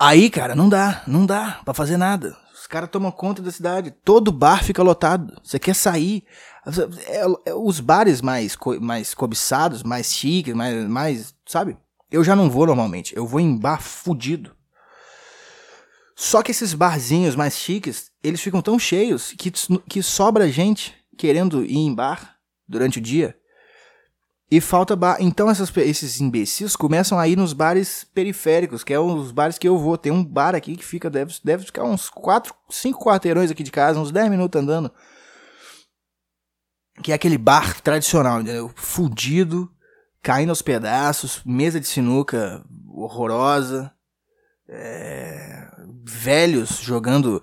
Aí, cara, não dá, não dá para fazer nada. Os caras tomam conta da cidade, todo bar fica lotado. Você quer sair, é, é, os bares mais, mais cobiçados, mais chiques, mais, mais. Sabe? Eu já não vou normalmente. Eu vou em bar fudido. Só que esses barzinhos mais chiques, eles ficam tão cheios que, que sobra gente querendo ir em bar durante o dia. E falta bar. Então essas, esses imbecis começam a ir nos bares periféricos, que é os bares que eu vou. Tem um bar aqui que fica, deve, deve ficar uns 4, 5 quarteirões aqui de casa, uns 10 minutos andando que é aquele bar tradicional, entendeu? Fudido, caindo aos pedaços, mesa de sinuca horrorosa, é, velhos jogando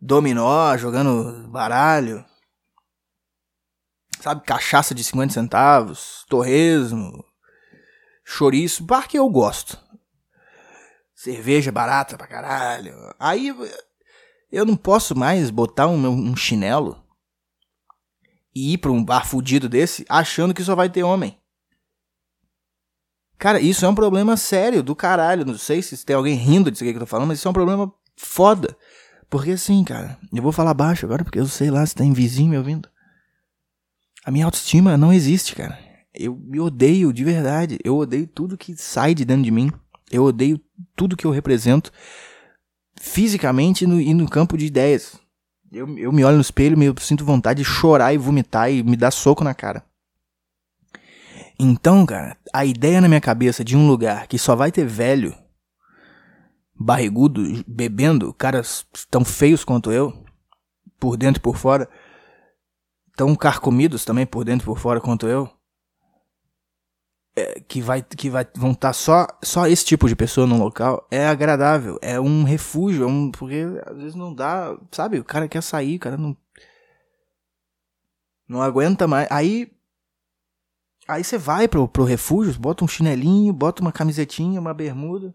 dominó, jogando baralho, sabe, cachaça de 50 centavos, torresmo, chouriço, bar que eu gosto. Cerveja barata pra caralho. Aí eu não posso mais botar um, um chinelo e ir pra um bar fudido desse achando que só vai ter homem. Cara, isso é um problema sério do caralho. Não sei se tem alguém rindo disso aqui que eu tô falando, mas isso é um problema foda. Porque assim, cara, eu vou falar baixo agora porque eu sei lá se tem vizinho me ouvindo. A minha autoestima não existe, cara. Eu me odeio de verdade. Eu odeio tudo que sai de dentro de mim. Eu odeio tudo que eu represento fisicamente no, e no campo de ideias. Eu, eu me olho no espelho, eu sinto vontade de chorar e vomitar e me dar soco na cara. Então, cara, a ideia na minha cabeça de um lugar que só vai ter velho, barrigudo, bebendo, caras tão feios quanto eu, por dentro e por fora, tão carcomidos também por dentro e por fora quanto eu, é, que vai que vai vão estar tá só só esse tipo de pessoa no local é agradável é um refúgio é um porque às vezes não dá sabe? O cara quer sair o cara não não aguenta mais. Aí aí você vai pro, pro refúgio bota um chinelinho bota uma camisetinha uma bermuda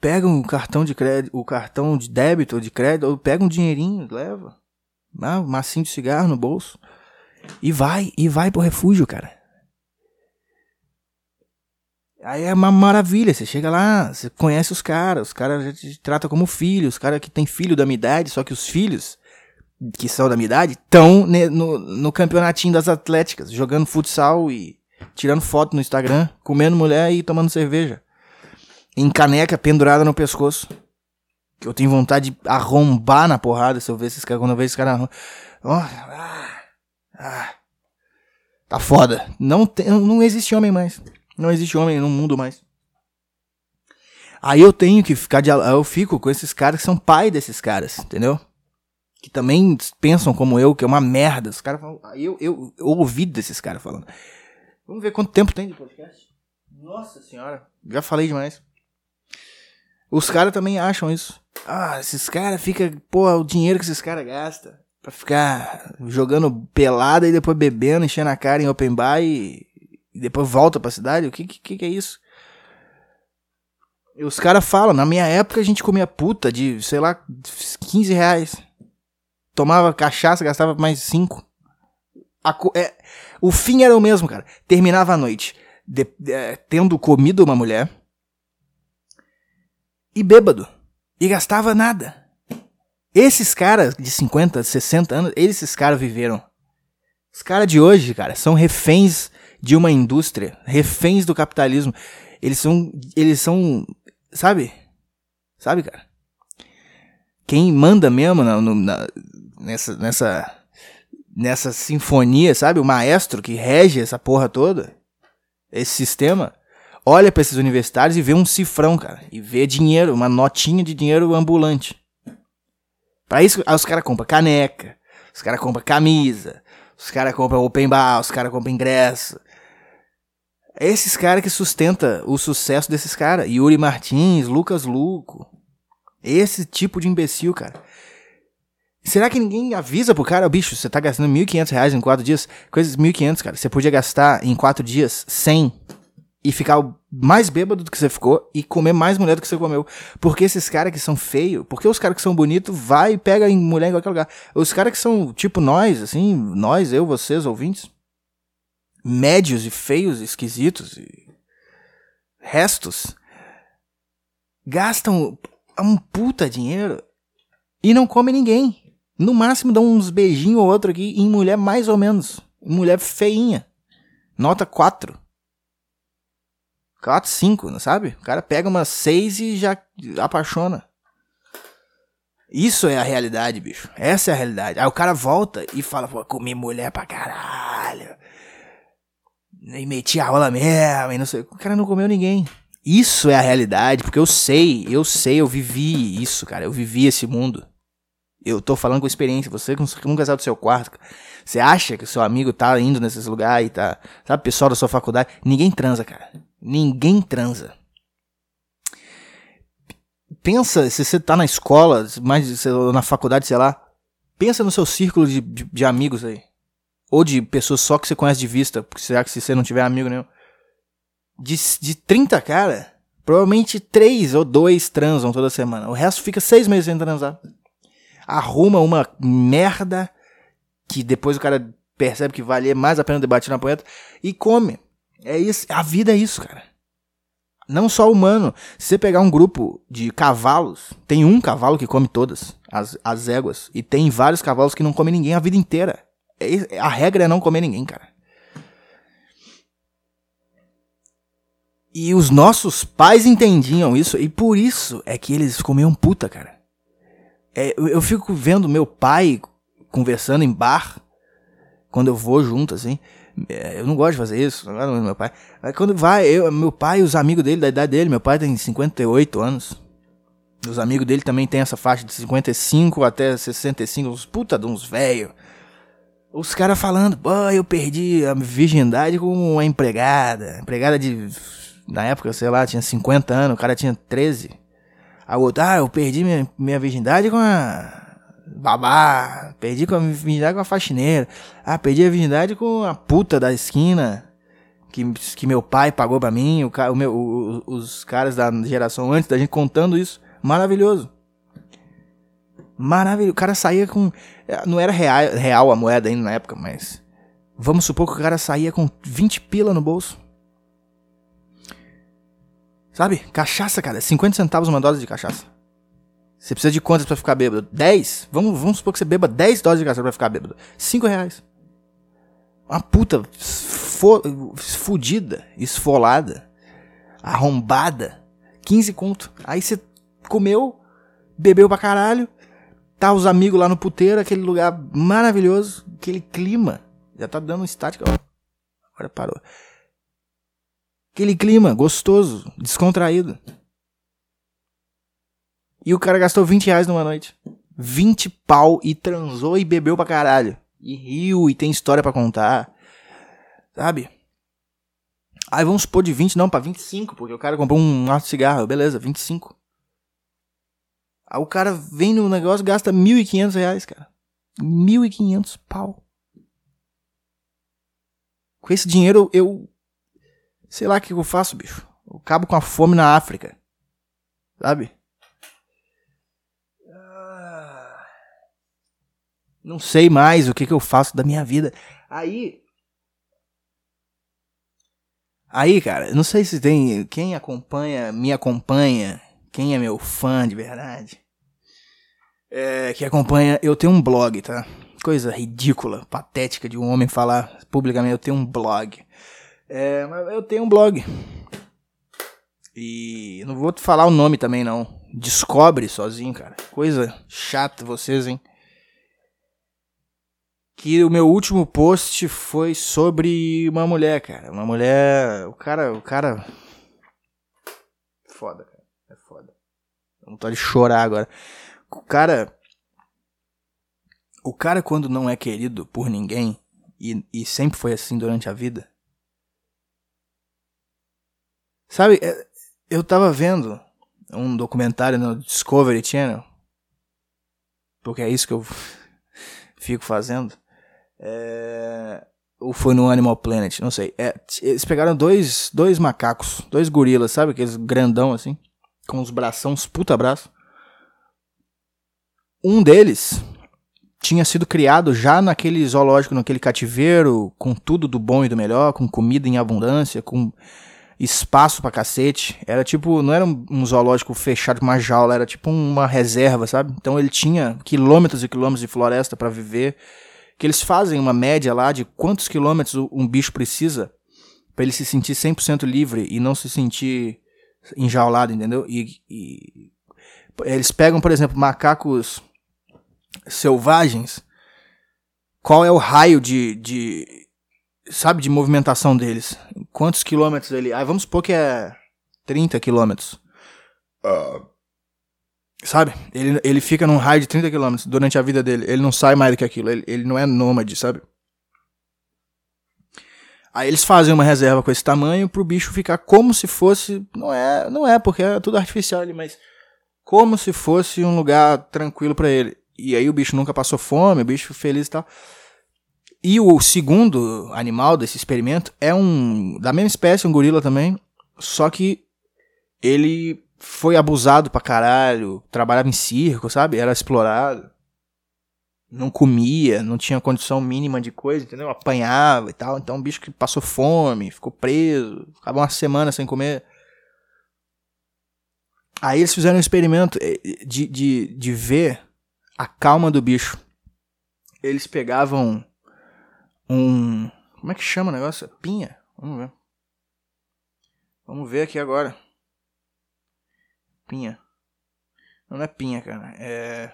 pega um cartão de crédito o cartão de débito ou de crédito ou pega um dinheirinho leva ah, um massinho de cigarro no bolso e vai, e vai pro refúgio, cara. Aí é uma maravilha, você chega lá, você conhece os caras, os caras já te tratam como filhos, os caras que tem filho da minha idade, só que os filhos, que são da minha idade, estão no, no campeonatinho das atléticas, jogando futsal e tirando foto no Instagram, comendo mulher e tomando cerveja. Em caneca pendurada no pescoço. Que eu tenho vontade de arrombar na porrada se eu ver esses caras, quando eu vejo esses caras. Oh, ah. Ah, tá foda. Não, tem, não existe homem mais. Não existe homem no mundo mais. Aí eu tenho que ficar de. Eu fico com esses caras que são pai desses caras, entendeu? Que também pensam como eu, que é uma merda. Os caras falam. Eu, eu, eu ouvi desses caras falando. Vamos ver quanto tempo tem de podcast. Nossa senhora, já falei demais. Os caras também acham isso. Ah, esses caras ficam. Pô, o dinheiro que esses caras gastam pra ficar jogando pelada e depois bebendo, enchendo a cara em open bar e, e depois volta pra cidade? O que, que, que é isso? E os caras falam, na minha época a gente comia puta de, sei lá, 15 reais. Tomava cachaça, gastava mais 5. É, o fim era o mesmo, cara. Terminava a noite de, de, tendo comido uma mulher e bêbado. E gastava nada. Esses caras de 50, 60 anos, esses caras viveram. Os caras de hoje, cara, são reféns de uma indústria, reféns do capitalismo. Eles são, eles são, sabe? Sabe, cara? Quem manda mesmo na, na, nessa, nessa, nessa sinfonia, sabe? O maestro que rege essa porra toda, esse sistema, olha para esses universitários e vê um cifrão, cara, e vê dinheiro, uma notinha de dinheiro ambulante. Pra isso, os caras compram caneca, os caras compram camisa, os caras compram open bar, os caras compram ingresso. É esses caras que sustenta o sucesso desses caras. Yuri Martins, Lucas Luco. Esse tipo de imbecil, cara. Será que ninguém avisa pro cara, bicho, você tá gastando 1.500 reais em 4 dias? Coisas 1.500, cara. Você podia gastar em 4 dias 100 e ficar mais bêbado do que você ficou e comer mais mulher do que você comeu. Porque esses caras que são feios, porque os caras que são bonitos vai e pega em mulher em qualquer lugar. Os caras que são tipo nós, assim, nós, eu, vocês, ouvintes, médios e feios, esquisitos e restos, gastam um puta dinheiro e não comem ninguém. No máximo dão uns beijinhos ou outro aqui em mulher mais ou menos. Mulher feinha. Nota 4. 4, 5, sabe? O cara pega umas 6 e já apaixona. Isso é a realidade, bicho. Essa é a realidade. Aí o cara volta e fala, pô, comi mulher pra caralho. E meti a rola mesmo, e não sei. O cara não comeu ninguém. Isso é a realidade, porque eu sei, eu sei, eu vivi isso, cara. Eu vivi esse mundo. Eu tô falando com experiência. Você nunca saiu do seu quarto. Você acha que seu amigo tá indo nesses lugares e tá. Sabe, pessoal da sua faculdade? Ninguém transa, cara. Ninguém transa. Pensa, se você tá na escola, mais na faculdade, sei lá. Pensa no seu círculo de, de, de amigos aí. Ou de pessoas só que você conhece de vista. Porque será que se você não tiver amigo nenhum. De, de 30, cara, provavelmente 3 ou 2 transam toda semana. O resto fica 6 meses sem transar. Arruma uma merda que depois o cara percebe que valia mais a pena debater na poeta e come. É isso, a vida é isso, cara. Não só humano. Se você pegar um grupo de cavalos, tem um cavalo que come todas, as, as éguas, e tem vários cavalos que não comem ninguém a vida inteira. É, a regra é não comer ninguém, cara. E os nossos pais entendiam isso, e por isso é que eles comiam puta, cara. É, eu, fico vendo meu pai conversando em bar, quando eu vou junto, assim. É, eu não gosto de fazer isso, é meu pai. Mas quando vai, eu, meu pai e os amigos dele, da idade dele, meu pai tem 58 anos. Os amigos dele também tem essa faixa de 55 até 65, uns puta de uns velhos. Os caras falando, pô, eu perdi a virgindade com uma empregada. Empregada de na época, sei lá, tinha 50 anos, o cara tinha 13. A outra, ah, eu perdi minha, minha virgindade com a babá, perdi com a virgindade com a faxineira. Ah, perdi a virgindade com a puta da esquina que, que meu pai pagou pra mim, o, o meu, o, os caras da geração antes da gente contando isso. Maravilhoso. Maravilhoso. O cara saía com. Não era real, real a moeda ainda na época, mas. Vamos supor que o cara saía com 20 pila no bolso. Sabe? Cachaça, cara. 50 centavos uma dose de cachaça. Você precisa de quantas para ficar bêbado? 10? Vamos, vamos supor que você beba 10 doses de cachaça pra ficar bêbado. 5 reais. Uma puta fo fudida, esfolada, arrombada. 15 conto. Aí você comeu, bebeu pra caralho. Tá os amigos lá no puteiro, aquele lugar maravilhoso, aquele clima. Já tá dando estático. Agora parou. Aquele clima gostoso, descontraído. E o cara gastou 20 reais numa noite. 20 pau e transou e bebeu pra caralho. E riu e tem história para contar. Sabe? Aí vamos supor de 20 não pra 25, porque o cara comprou um maço de cigarro. Beleza, 25. Aí o cara vem no negócio e gasta 1.500 reais, cara. 1.500 pau. Com esse dinheiro eu Sei lá o que eu faço, bicho. Eu cabo com a fome na África. Sabe? Ah. Não sei mais o que, que eu faço da minha vida. Aí. Aí, cara, não sei se tem. Quem acompanha, me acompanha, quem é meu fã de verdade. É, que acompanha. Eu tenho um blog, tá? Coisa ridícula, patética de um homem falar publicamente. Eu tenho um blog. É, mas eu tenho um blog. E não vou te falar o nome também, não. Descobre sozinho, cara. Coisa chata vocês, hein? Que o meu último post foi sobre uma mulher, cara. Uma mulher. O cara. O cara. Foda, cara. É foda. Não tô de chorar agora. O cara. O cara, quando não é querido por ninguém, e, e sempre foi assim durante a vida, Sabe, é, eu tava vendo um documentário no Discovery Channel, porque é isso que eu fico fazendo. É, ou foi no Animal Planet, não sei. É, eles pegaram dois, dois macacos, dois gorilas, sabe? Aqueles grandão assim, com os bração, uns puta braço. Um deles tinha sido criado já naquele zoológico, naquele cativeiro, com tudo do bom e do melhor, com comida em abundância, com espaço pra cacete. Era tipo, não era um zoológico fechado com uma jaula, era tipo uma reserva, sabe? Então ele tinha quilômetros e quilômetros de floresta para viver. Que eles fazem uma média lá de quantos quilômetros um bicho precisa para ele se sentir 100% livre e não se sentir enjaulado, entendeu? E, e eles pegam, por exemplo, macacos selvagens. Qual é o raio de, de sabe, de movimentação deles. Quantos quilômetros ele. Ah, vamos supor que é 30 quilômetros. Uh. Sabe? Ele, ele fica num raio de 30 quilômetros durante a vida dele. Ele não sai mais do que aquilo. Ele, ele não é nômade, sabe? Aí eles fazem uma reserva com esse tamanho pro bicho ficar como se fosse. Não é, não é, porque é tudo artificial ali, mas. Como se fosse um lugar tranquilo para ele. E aí o bicho nunca passou fome, o bicho feliz e tal. E o segundo animal desse experimento é um da mesma espécie, um gorila também, só que ele foi abusado pra caralho, trabalhava em circo, sabe? Era explorado. Não comia, não tinha condição mínima de coisa, entendeu? Apanhava e tal. Então, um bicho que passou fome, ficou preso, ficava uma semana sem comer. Aí eles fizeram um experimento eh, de, de, de ver a calma do bicho. Eles pegavam um. Como é que chama o negócio? Pinha? Vamos ver. Vamos ver aqui agora. Pinha. Não é pinha, cara. É.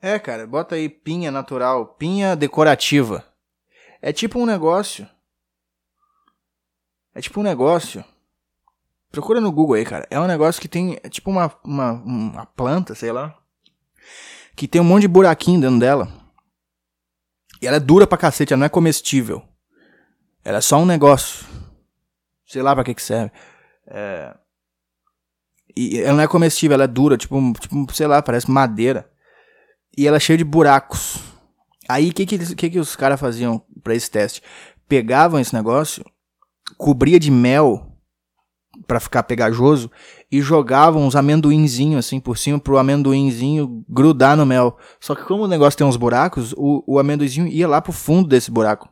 É, cara, bota aí pinha natural, pinha decorativa. É tipo um negócio. É tipo um negócio. Procura no Google aí, cara. É um negócio que tem. É tipo uma, uma, uma planta, sei lá. Que tem um monte de buraquinho dentro dela. E ela é dura pra cacete, ela não é comestível. Ela é só um negócio. Sei lá pra que que serve. É... E ela não é comestível, ela é dura, tipo, tipo sei lá, parece madeira e ela é cheia de buracos. Aí o que que, que que os caras faziam para esse teste? Pegavam esse negócio, cobria de mel para ficar pegajoso e jogavam uns amendoinzinhos assim por cima pro amendoinzinho grudar no mel. Só que como o negócio tem uns buracos, o, o amendoinzinho ia lá pro fundo desse buraco.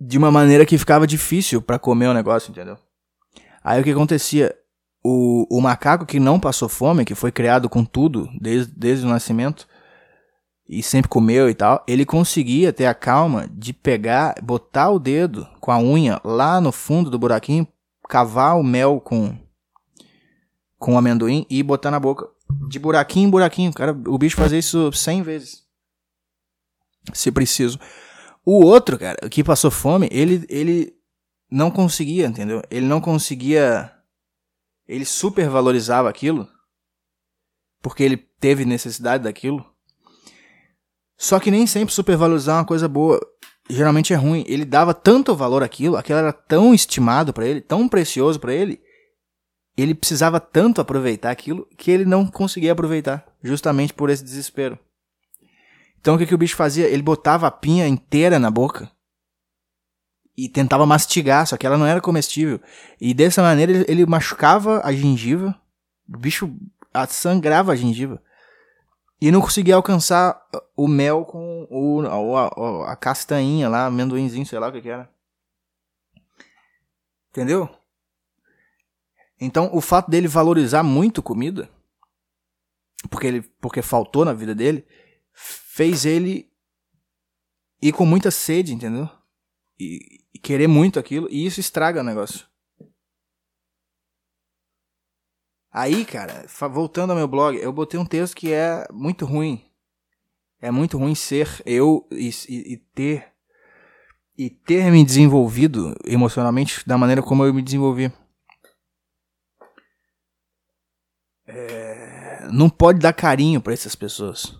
De uma maneira que ficava difícil para comer o negócio, entendeu? Aí o que acontecia? o, o macaco que não passou fome, que foi criado com tudo desde, desde o nascimento e sempre comeu e tal, ele conseguia ter a calma de pegar, botar o dedo com a unha lá no fundo do buraquinho, cavar o mel com com o amendoim e botar na boca de buraquinho em buraquinho. Cara, o bicho fazia isso 100 vezes. Se preciso. O outro, cara, que passou fome, ele ele não conseguia, entendeu? Ele não conseguia ele supervalorizava aquilo, porque ele teve necessidade daquilo. Só que nem sempre supervalorizar é uma coisa boa. Geralmente é ruim. Ele dava tanto valor àquilo, aquilo era tão estimado para ele, tão precioso para ele, ele precisava tanto aproveitar aquilo que ele não conseguia aproveitar, justamente por esse desespero. Então o que, que o bicho fazia? Ele botava a pinha inteira na boca e tentava mastigar, só que ela não era comestível. E dessa maneira ele, ele machucava a gengiva, o bicho sangrava a gengiva. E não conseguia alcançar o mel com o, a, a, a lá, amendoinzinho, sei lá o que, que era. Entendeu? Então, o fato dele valorizar muito comida, porque ele porque faltou na vida dele, fez ele ir com muita sede, entendeu? E, e querer muito aquilo, e isso estraga o negócio. Aí, cara, voltando ao meu blog, eu botei um texto que é muito ruim. É muito ruim ser eu e, e, e ter e ter me desenvolvido emocionalmente da maneira como eu me desenvolvi. É, não pode dar carinho para essas pessoas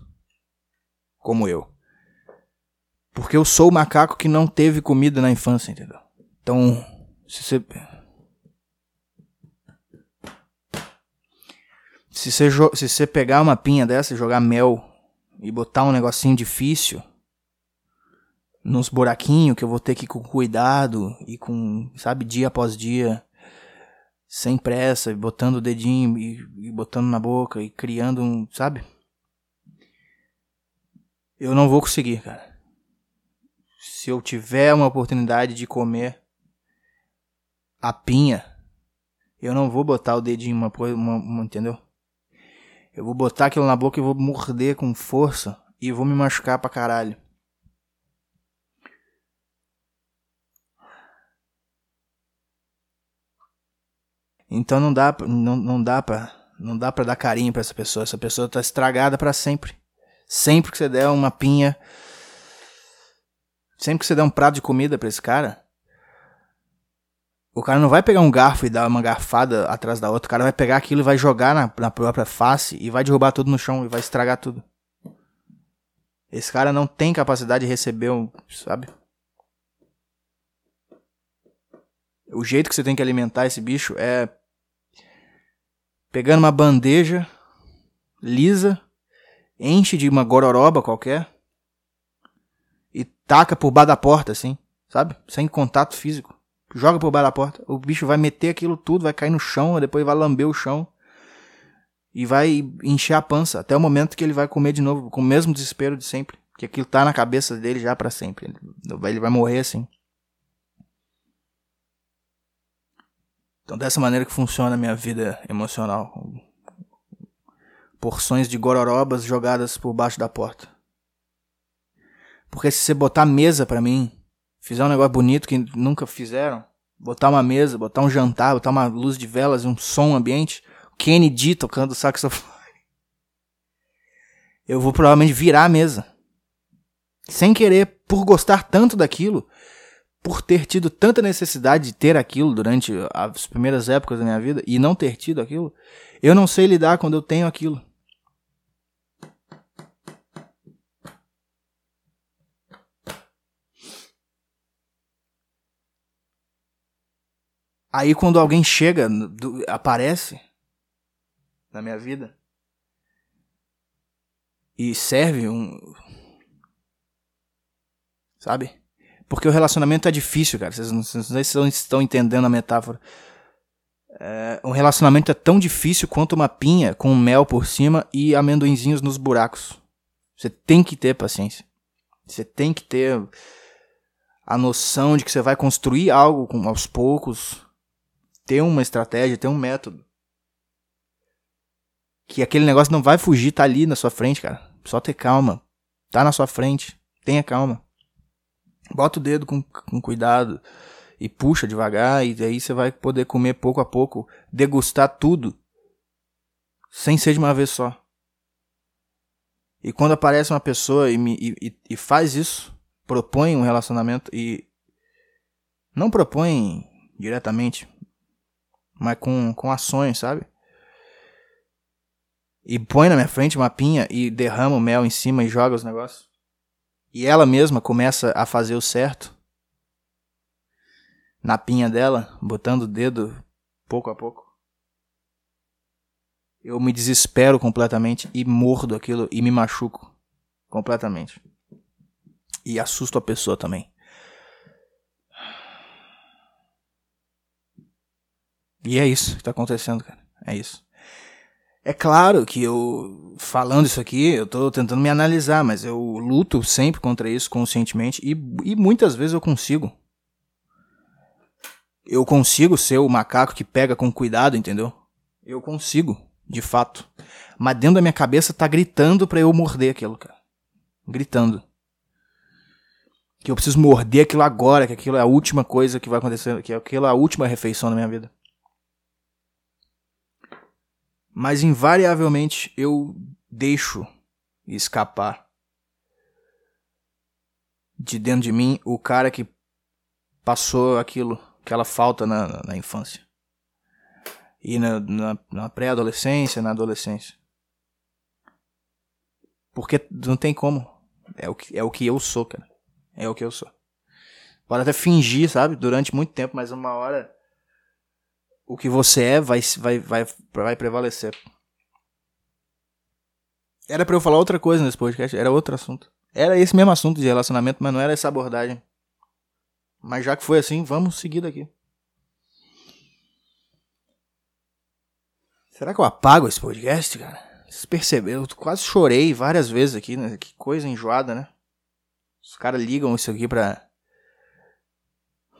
como eu. Porque eu sou o macaco que não teve comida na infância, entendeu? Então, se você. Se você, se você pegar uma pinha dessa jogar mel e botar um negocinho difícil nos buraquinhos que eu vou ter que ir com cuidado e com, sabe, dia após dia, sem pressa, botando o dedinho e, e botando na boca e criando um, sabe? Eu não vou conseguir, cara se eu tiver uma oportunidade de comer a pinha, eu não vou botar o dedinho uma, uma, uma entendeu? Eu vou botar aquilo na boca e vou morder com força e vou me machucar pra caralho. Então não dá, não, não dá pra, não dá pra dar carinho pra essa pessoa. Essa pessoa tá estragada para sempre. Sempre que você der uma pinha Sempre que você der um prato de comida para esse cara, o cara não vai pegar um garfo e dar uma garfada atrás da outra. O cara vai pegar aquilo e vai jogar na, na própria face e vai derrubar tudo no chão e vai estragar tudo. Esse cara não tem capacidade de receber um, sabe? O jeito que você tem que alimentar esse bicho é pegando uma bandeja lisa, enche de uma gororoba qualquer, taca por baixo da porta, assim, sabe? Sem contato físico. Joga por baixo da porta. O bicho vai meter aquilo tudo, vai cair no chão, depois vai lamber o chão. E vai encher a pança até o momento que ele vai comer de novo, com o mesmo desespero de sempre. Que aquilo tá na cabeça dele já para sempre. Ele vai morrer assim. Então, dessa maneira que funciona a minha vida emocional. porções de gororobas jogadas por baixo da porta. Porque se você botar mesa para mim, fizer um negócio bonito que nunca fizeram, botar uma mesa, botar um jantar, botar uma luz de velas, um som ambiente, Kennedy tocando saxofone, eu vou provavelmente virar a mesa. Sem querer, por gostar tanto daquilo, por ter tido tanta necessidade de ter aquilo durante as primeiras épocas da minha vida e não ter tido aquilo, eu não sei lidar quando eu tenho aquilo. Aí quando alguém chega, do, aparece na minha vida e serve um. Sabe? Porque o relacionamento é difícil, cara. Vocês não, vocês estão entendendo a metáfora. É, um relacionamento é tão difícil quanto uma pinha com mel por cima e amendoinzinhos nos buracos. Você tem que ter paciência. Você tem que ter a noção de que você vai construir algo com, aos poucos, ter uma estratégia, ter um método. Que aquele negócio não vai fugir, tá ali na sua frente, cara. Só ter calma. Tá na sua frente. Tenha calma. Bota o dedo com, com cuidado e puxa devagar, e aí você vai poder comer pouco a pouco, degustar tudo, sem ser de uma vez só. E quando aparece uma pessoa e, me, e, e faz isso, propõe um relacionamento e não propõe diretamente, mas com, com ações, sabe? E põe na minha frente uma pinha e derrama o mel em cima e joga os negócios. E ela mesma começa a fazer o certo. Na pinha dela, botando o dedo pouco a pouco. Eu me desespero completamente e mordo aquilo e me machuco completamente. E assusto a pessoa também. E é isso que tá acontecendo, cara. É isso. É claro que eu, falando isso aqui, eu tô tentando me analisar, mas eu luto sempre contra isso conscientemente e, e muitas vezes eu consigo. Eu consigo ser o macaco que pega com cuidado, entendeu? Eu consigo, de fato. Mas dentro da minha cabeça tá gritando pra eu morder aquilo, cara. Gritando. Que eu preciso morder aquilo agora, que aquilo é a última coisa que vai acontecer, que aquilo é a última refeição da minha vida. Mas invariavelmente eu deixo escapar de dentro de mim o cara que passou aquilo, aquela falta na, na, na infância. E na, na, na pré-adolescência, na adolescência. Porque não tem como. É o, que, é o que eu sou, cara. É o que eu sou. Pode até fingir, sabe? Durante muito tempo, mas uma hora o que você é vai, vai, vai, vai prevalecer. Era para eu falar outra coisa nesse podcast, era outro assunto. Era esse mesmo assunto de relacionamento, mas não era essa abordagem. Mas já que foi assim, vamos seguir daqui. Será que eu apago esse podcast, cara? Vocês perceberam? Eu quase chorei várias vezes aqui, né? Que coisa enjoada, né? Os caras ligam isso aqui pra,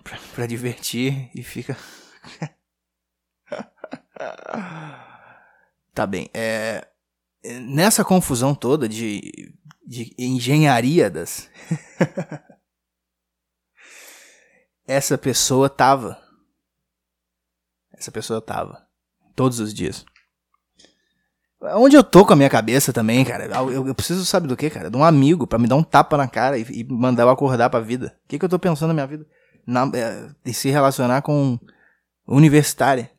pra, pra divertir e fica. tá bem. É, nessa confusão toda de, de engenharia das. essa pessoa tava. Essa pessoa tava. Todos os dias. Onde eu tô com a minha cabeça também, cara? Eu, eu preciso, sabe do que, cara? De um amigo para me dar um tapa na cara e, e mandar eu acordar pra vida. O que, que eu tô pensando na minha vida? Na, é, de se relacionar com universitária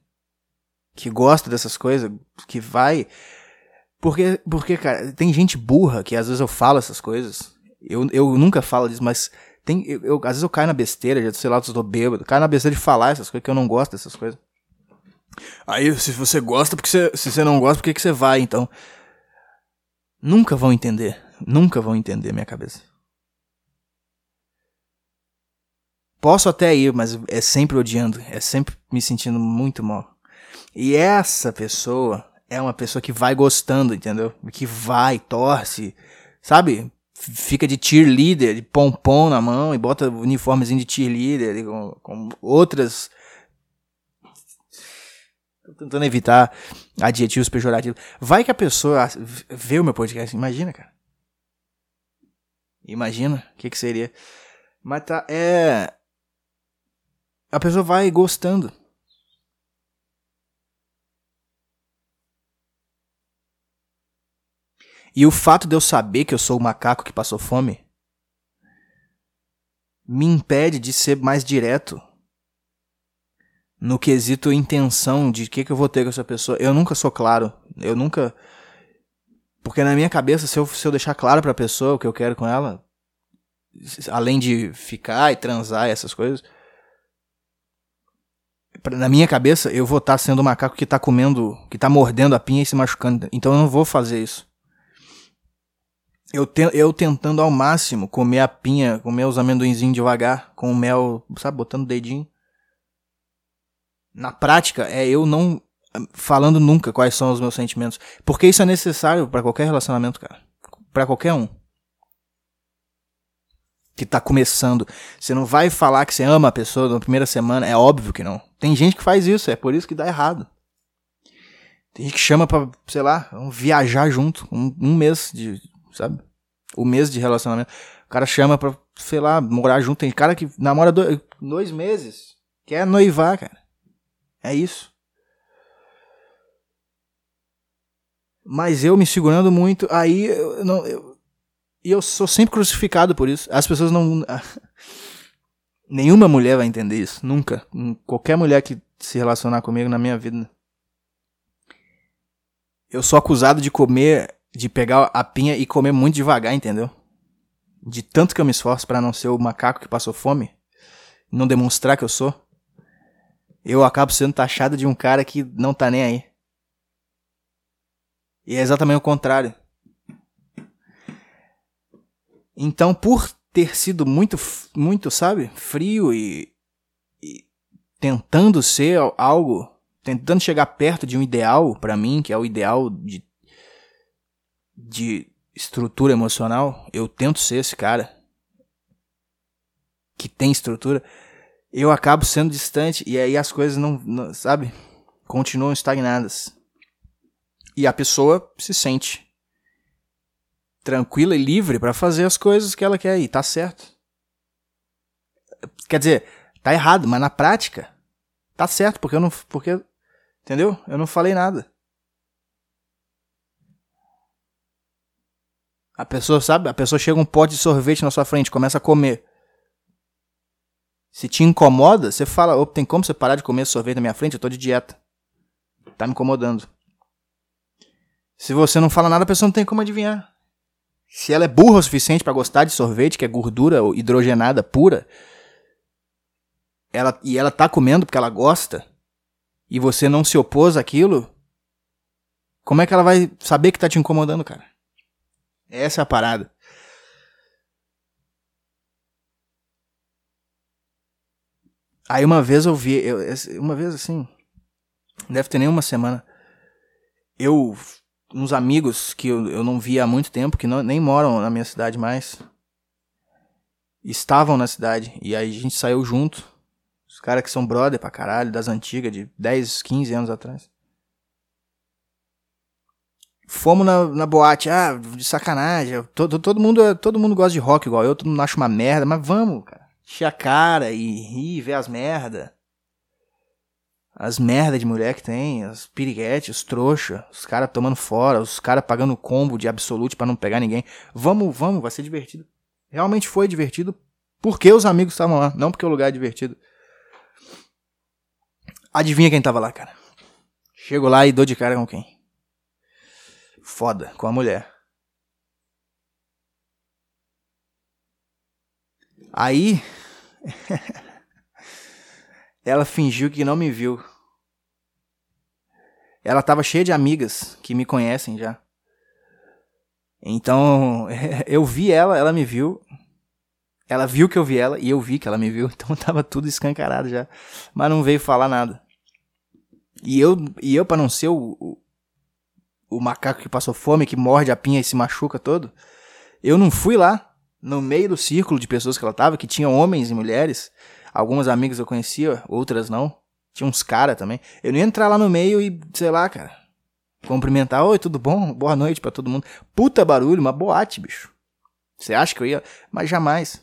que gosta dessas coisas, que vai. Porque, porque, cara, tem gente burra que às vezes eu falo essas coisas. Eu, eu nunca falo disso, mas tem, eu, eu às vezes eu caio na besteira, já sei lá, eu tô bêbado, caio na besteira de falar essas coisas, que eu não gosto dessas coisas. Aí, se você gosta, porque você, se você não gosta, por que, que você vai, então? Nunca vão entender. Nunca vão entender minha cabeça. Posso até ir, mas é sempre odiando, é sempre me sentindo muito mal. E essa pessoa é uma pessoa que vai gostando, entendeu? Que vai, torce, sabe? Fica de cheerleader, de pompom na mão e bota uniformezinho de cheerleader com, com outras. Tô tentando evitar adjetivos pejorativos. Vai que a pessoa vê o meu podcast. Imagina, cara. Imagina o que, que seria. Mas tá. É. A pessoa vai gostando. E o fato de eu saber que eu sou o macaco que passou fome me impede de ser mais direto no quesito intenção de que, que eu vou ter com essa pessoa. Eu nunca sou claro. Eu nunca. Porque na minha cabeça, se eu, se eu deixar claro pra pessoa o que eu quero com ela, além de ficar e transar e essas coisas, na minha cabeça, eu vou estar tá sendo o macaco que tá comendo, que tá mordendo a pinha e se machucando. Então eu não vou fazer isso eu, te, eu tentando ao máximo comer a pinha, comer os amendoinzinhos devagar, com o mel, sabe, botando o dedinho. Na prática, é eu não falando nunca quais são os meus sentimentos. Porque isso é necessário para qualquer relacionamento, cara. para qualquer um. Que tá começando. Você não vai falar que você ama a pessoa na primeira semana. É óbvio que não. Tem gente que faz isso, é por isso que dá errado. Tem gente que chama pra, sei lá, viajar junto. Um, um mês de, sabe? O mês de relacionamento. O cara chama pra, sei lá, morar junto. Tem cara que namora dois, dois meses. Quer noivar, cara. É isso. Mas eu me segurando muito, aí eu não. Eu, e eu sou sempre crucificado por isso. As pessoas não. Nenhuma mulher vai entender isso. Nunca. Qualquer mulher que se relacionar comigo na minha vida. Eu sou acusado de comer de pegar a pinha e comer muito devagar, entendeu? De tanto que eu me esforço para não ser o macaco que passou fome, não demonstrar que eu sou, eu acabo sendo taxado de um cara que não tá nem aí. E é exatamente o contrário. Então, por ter sido muito, muito, sabe, frio e, e tentando ser algo, tentando chegar perto de um ideal para mim, que é o ideal de de estrutura emocional, eu tento ser esse cara que tem estrutura, eu acabo sendo distante e aí as coisas não, não sabe, continuam estagnadas. E a pessoa se sente tranquila e livre para fazer as coisas que ela quer e tá certo. Quer dizer, tá errado, mas na prática tá certo, porque eu não porque entendeu? Eu não falei nada. A pessoa, sabe? A pessoa chega um pote de sorvete na sua frente, começa a comer. Se te incomoda, você fala, opa, tem como você parar de comer sorvete na minha frente? Eu tô de dieta. Tá me incomodando. Se você não fala nada, a pessoa não tem como adivinhar. Se ela é burra o suficiente para gostar de sorvete, que é gordura hidrogenada pura, ela, e ela tá comendo porque ela gosta, e você não se opôs àquilo, como é que ela vai saber que tá te incomodando, cara? Essa é a parada. Aí uma vez eu vi, eu, uma vez assim, deve ter nem uma semana, eu, uns amigos que eu, eu não via há muito tempo, que não, nem moram na minha cidade mais, estavam na cidade, e aí a gente saiu junto, os caras que são brother pra caralho, das antigas, de 10, 15 anos atrás. Fomos na, na boate, ah, de sacanagem. Todo, todo, mundo, todo mundo gosta de rock igual eu, todo mundo acha uma merda, mas vamos, cara. Encher a cara e rir, ver as merda. As merda de mulher que tem, as piriguetes, os trouxa, os caras tomando fora, os caras pagando combo de absolute para não pegar ninguém. Vamos, vamos, vai ser divertido. Realmente foi divertido porque os amigos estavam lá, não porque o lugar é divertido. Adivinha quem tava lá, cara? Chego lá e dou de cara com quem? Foda com a mulher. Aí ela fingiu que não me viu. Ela tava cheia de amigas que me conhecem já. Então, eu vi ela, ela me viu. Ela viu que eu vi ela e eu vi que ela me viu. Então tava tudo escancarado já. Mas não veio falar nada. E eu, e eu para não ser o, o macaco que passou fome, que morde a pinha e se machuca todo. Eu não fui lá, no meio do círculo de pessoas que ela tava, que tinha homens e mulheres. Algumas amigas eu conhecia, outras não. Tinha uns caras também. Eu não ia entrar lá no meio e, sei lá, cara. Cumprimentar, oi, tudo bom? Boa noite para todo mundo. Puta barulho, uma boate, bicho. Você acha que eu ia? Mas jamais.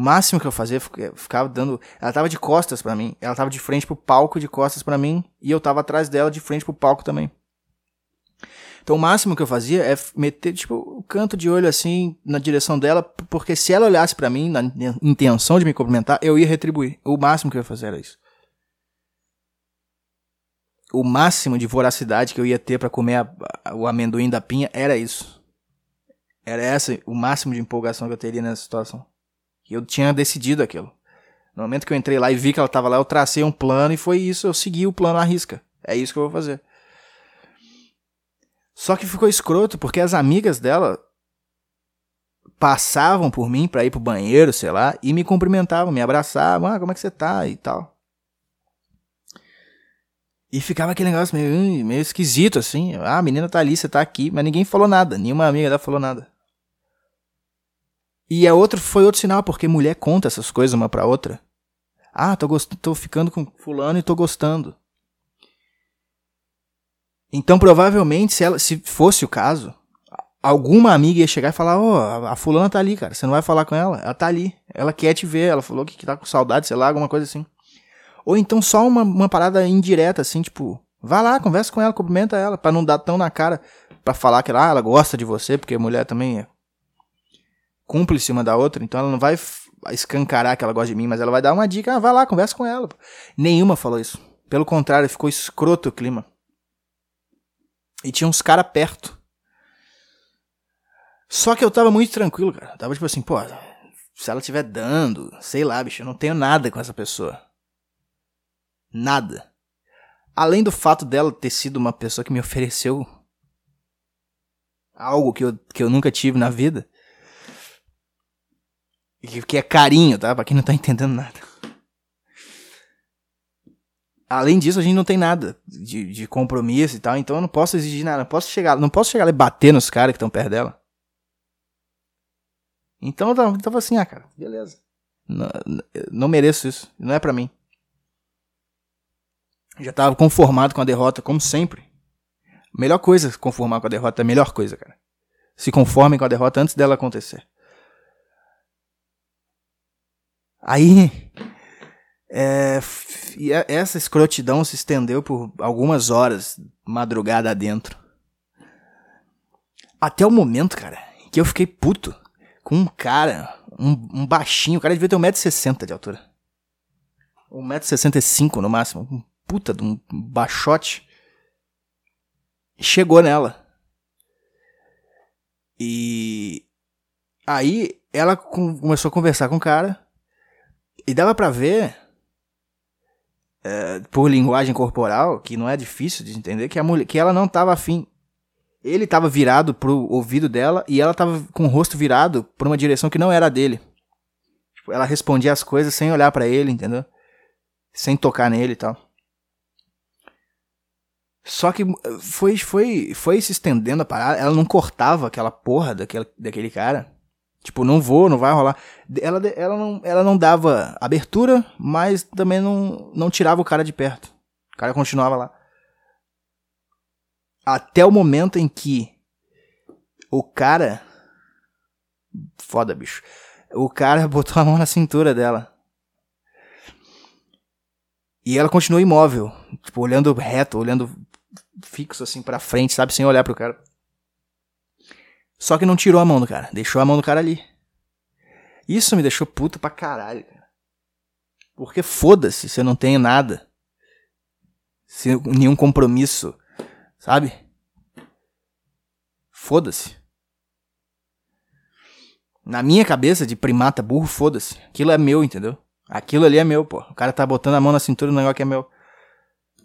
O máximo que eu fazia, ficava dando. Ela tava de costas para mim. Ela tava de frente pro palco, de costas para mim. E eu tava atrás dela, de frente pro palco também. Então o máximo que eu fazia é meter, tipo, o canto de olho assim na direção dela, porque se ela olhasse para mim, na intenção de me cumprimentar, eu ia retribuir. O máximo que eu ia fazer era isso. O máximo de voracidade que eu ia ter para comer a, a, o amendoim da pinha era isso. Era essa o máximo de empolgação que eu teria nessa situação. E eu tinha decidido aquilo. No momento que eu entrei lá e vi que ela tava lá, eu tracei um plano e foi isso, eu segui o plano à risca. É isso que eu vou fazer. Só que ficou escroto porque as amigas dela passavam por mim para ir pro banheiro, sei lá, e me cumprimentavam, me abraçavam, ah, como é que você tá e tal. E ficava aquele negócio meio, meio esquisito, assim. Ah, a menina tá ali, você tá aqui, mas ninguém falou nada, nenhuma amiga dela falou nada. E é outro, foi outro sinal, porque mulher conta essas coisas uma pra outra. Ah, tô, gost... tô ficando com fulano e tô gostando. Então, provavelmente, se, ela, se fosse o caso, alguma amiga ia chegar e falar: Ô, oh, a fulana tá ali, cara. Você não vai falar com ela? Ela tá ali. Ela quer te ver. Ela falou que tá com saudade, sei lá, alguma coisa assim. Ou então só uma, uma parada indireta, assim, tipo, vá lá, conversa com ela, cumprimenta ela, para não dar tão na cara para falar que ah, ela gosta de você, porque mulher também é cúmplice uma da outra, então ela não vai escancarar que ela gosta de mim, mas ela vai dar uma dica, ah, vai lá, conversa com ela. Nenhuma falou isso. Pelo contrário, ficou escroto o clima. E tinha uns caras perto. Só que eu tava muito tranquilo, cara. Eu tava tipo assim, pô, se ela estiver dando, sei lá, bicho, eu não tenho nada com essa pessoa. Nada. Além do fato dela ter sido uma pessoa que me ofereceu algo que eu, que eu nunca tive na vida. Que, é carinho, tá? Pra quem não tá entendendo nada. Além disso, a gente não tem nada de, de compromisso e tal, então eu não posso exigir nada. Não posso chegar, não posso chegar lá e bater nos caras que estão perto dela. Então eu tava assim, ah, cara, beleza. Não, não mereço isso. Não é para mim. Já tava conformado com a derrota, como sempre. Melhor coisa conformar com a derrota é a melhor coisa, cara. Se conformem com a derrota antes dela acontecer. Aí é, essa escrotidão se estendeu por algumas horas, madrugada adentro. Até o momento, cara, que eu fiquei puto com um cara, um, um baixinho, o cara devia ter 1,60m de altura. 1,65m no máximo. Um puta de um baixote. Chegou nela. E aí ela começou a conversar com o cara. E dava pra ver é, por linguagem corporal, que não é difícil de entender, que a mulher, que ela não estava afim. Ele estava virado pro ouvido dela e ela estava com o rosto virado para uma direção que não era dele. Tipo, ela respondia as coisas sem olhar para ele, entendeu? Sem tocar nele e tal. Só que foi, foi, foi se estendendo a parada. Ela não cortava aquela porra daquele, daquele cara. Tipo, não vou, não vai rolar. Ela, ela, não, ela não dava abertura, mas também não, não tirava o cara de perto. O cara continuava lá. Até o momento em que o cara. Foda, bicho. O cara botou a mão na cintura dela. E ela continuou imóvel. Tipo, olhando reto, olhando fixo assim pra frente, sabe? Sem olhar pro cara. Só que não tirou a mão do cara, deixou a mão do cara ali. Isso me deixou puto pra caralho, cara. Porque foda-se, você não tem nada. Sem nenhum compromisso, sabe? Foda-se. Na minha cabeça de primata burro, foda-se. Aquilo é meu, entendeu? Aquilo ali é meu, pô. O cara tá botando a mão na cintura do negócio que é meu.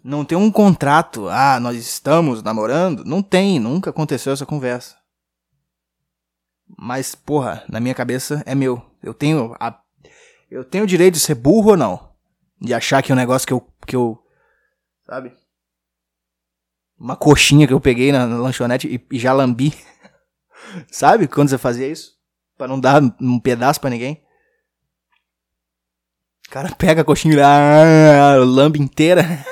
Não tem um contrato. Ah, nós estamos namorando. Não tem, nunca aconteceu essa conversa. Mas, porra, na minha cabeça é meu. Eu tenho a, eu tenho o direito de ser burro ou não? De achar que é um negócio que eu, que eu, sabe? Uma coxinha que eu peguei na, na lanchonete e, e já lambi. sabe? Quando você fazia isso? para não dar um pedaço para ninguém. O cara pega a coxinha e lambe inteira.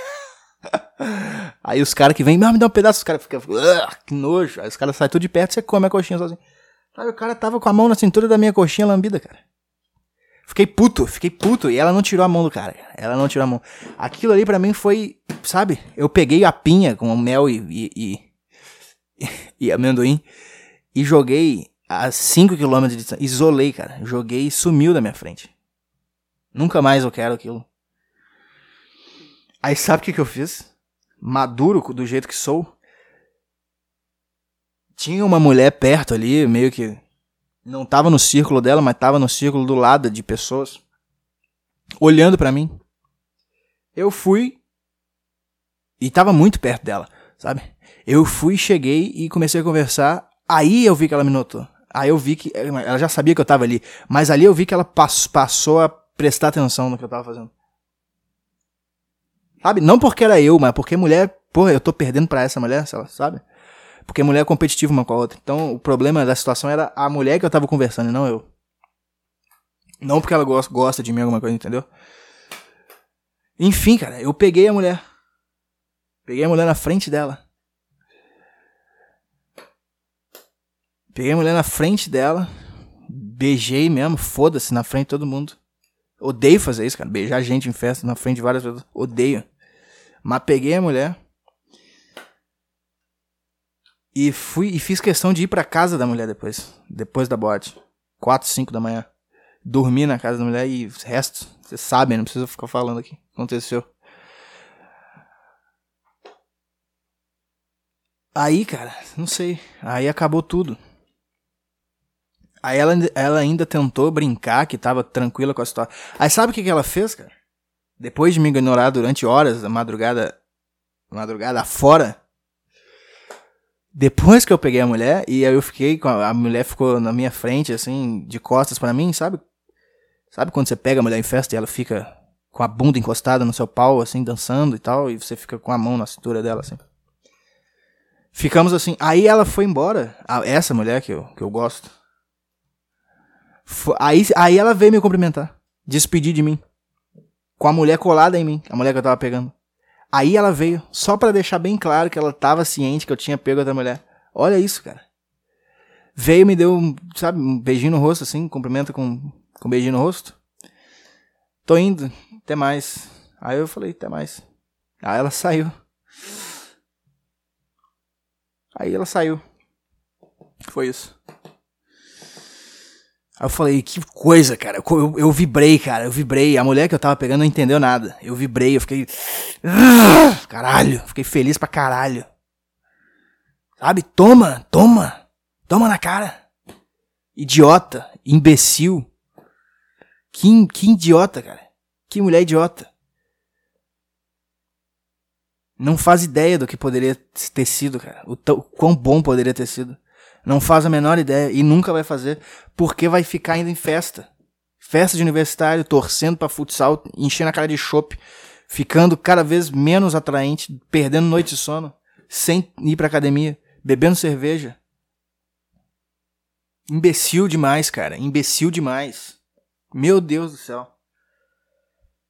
Aí os caras que vêm, me dá um pedaço, os caras ficam, que nojo. Aí os caras saem tudo de perto e você come a coxinha sozinho. Aí o cara tava com a mão na cintura da minha coxinha lambida, cara. Fiquei puto, fiquei puto. E ela não tirou a mão do cara. Ela não tirou a mão. Aquilo ali para mim foi, sabe? Eu peguei a pinha com mel e, e, e, e amendoim e joguei a 5 km de distância. Isolei, cara. Joguei e sumiu da minha frente. Nunca mais eu quero aquilo. Aí sabe o que, que eu fiz? Maduro do jeito que sou. Tinha uma mulher perto ali, meio que não tava no círculo dela, mas tava no círculo do lado de pessoas, olhando para mim. Eu fui e tava muito perto dela, sabe? Eu fui, cheguei e comecei a conversar. Aí eu vi que ela me notou. Aí eu vi que ela já sabia que eu tava ali, mas ali eu vi que ela passou a prestar atenção no que eu tava fazendo. Sabe? Não porque era eu, mas porque mulher, porra, eu tô perdendo pra essa mulher, sabe? Porque mulher é competitiva uma com a outra. Então o problema da situação era a mulher que eu tava conversando e não eu. Não porque ela gosta, gosta de mim alguma coisa, entendeu? Enfim, cara, eu peguei a mulher. Peguei a mulher na frente dela. Peguei a mulher na frente dela. Beijei mesmo, foda-se, na frente de todo mundo. Odeio fazer isso, cara. Beijar gente em festa na frente de várias pessoas. Odeio. Mas peguei a mulher. E fui e fiz questão de ir pra casa da mulher depois. Depois da boate. 4, 5 da manhã. Dormi na casa da mulher e o resto, vocês sabem, não precisa ficar falando aqui. Aconteceu. Aí, cara, não sei. Aí acabou tudo. Aí ela, ela ainda tentou brincar, que tava tranquila com a situação. Aí sabe o que, que ela fez, cara? Depois de me ignorar durante horas da madrugada, madrugada fora, depois que eu peguei a mulher, e aí eu fiquei com a, a mulher ficou na minha frente, assim, de costas para mim, sabe? Sabe quando você pega a mulher em festa e ela fica com a bunda encostada no seu pau, assim, dançando e tal, e você fica com a mão na cintura dela, assim. Ficamos assim. Aí ela foi embora, essa mulher que eu, que eu gosto. Aí, aí ela veio me cumprimentar, despedir de mim. Com a mulher colada em mim, a mulher que eu tava pegando. Aí ela veio, só para deixar bem claro que ela tava ciente que eu tinha pego outra mulher. Olha isso, cara. Veio me deu, sabe, um beijinho no rosto, assim, cumprimenta com, com um beijinho no rosto. Tô indo, até mais. Aí eu falei, até mais. Aí ela saiu. Aí ela saiu. Foi isso. Aí eu falei, que coisa, cara. Eu, eu, vibrei, cara. Eu vibrei. A mulher que eu tava pegando não entendeu nada. Eu vibrei, eu fiquei. Caralho. Fiquei feliz pra caralho. Sabe? Toma, toma. Toma na cara. Idiota. Imbecil. Que, que idiota, cara. Que mulher idiota. Não faz ideia do que poderia ter sido, cara. O, o quão bom poderia ter sido. Não faz a menor ideia e nunca vai fazer, porque vai ficar ainda em festa. Festa de universitário, torcendo para futsal, enchendo a cara de chope, ficando cada vez menos atraente, perdendo noite de sono, sem ir pra academia, bebendo cerveja. Imbecil demais, cara. Imbecil demais. Meu Deus do céu.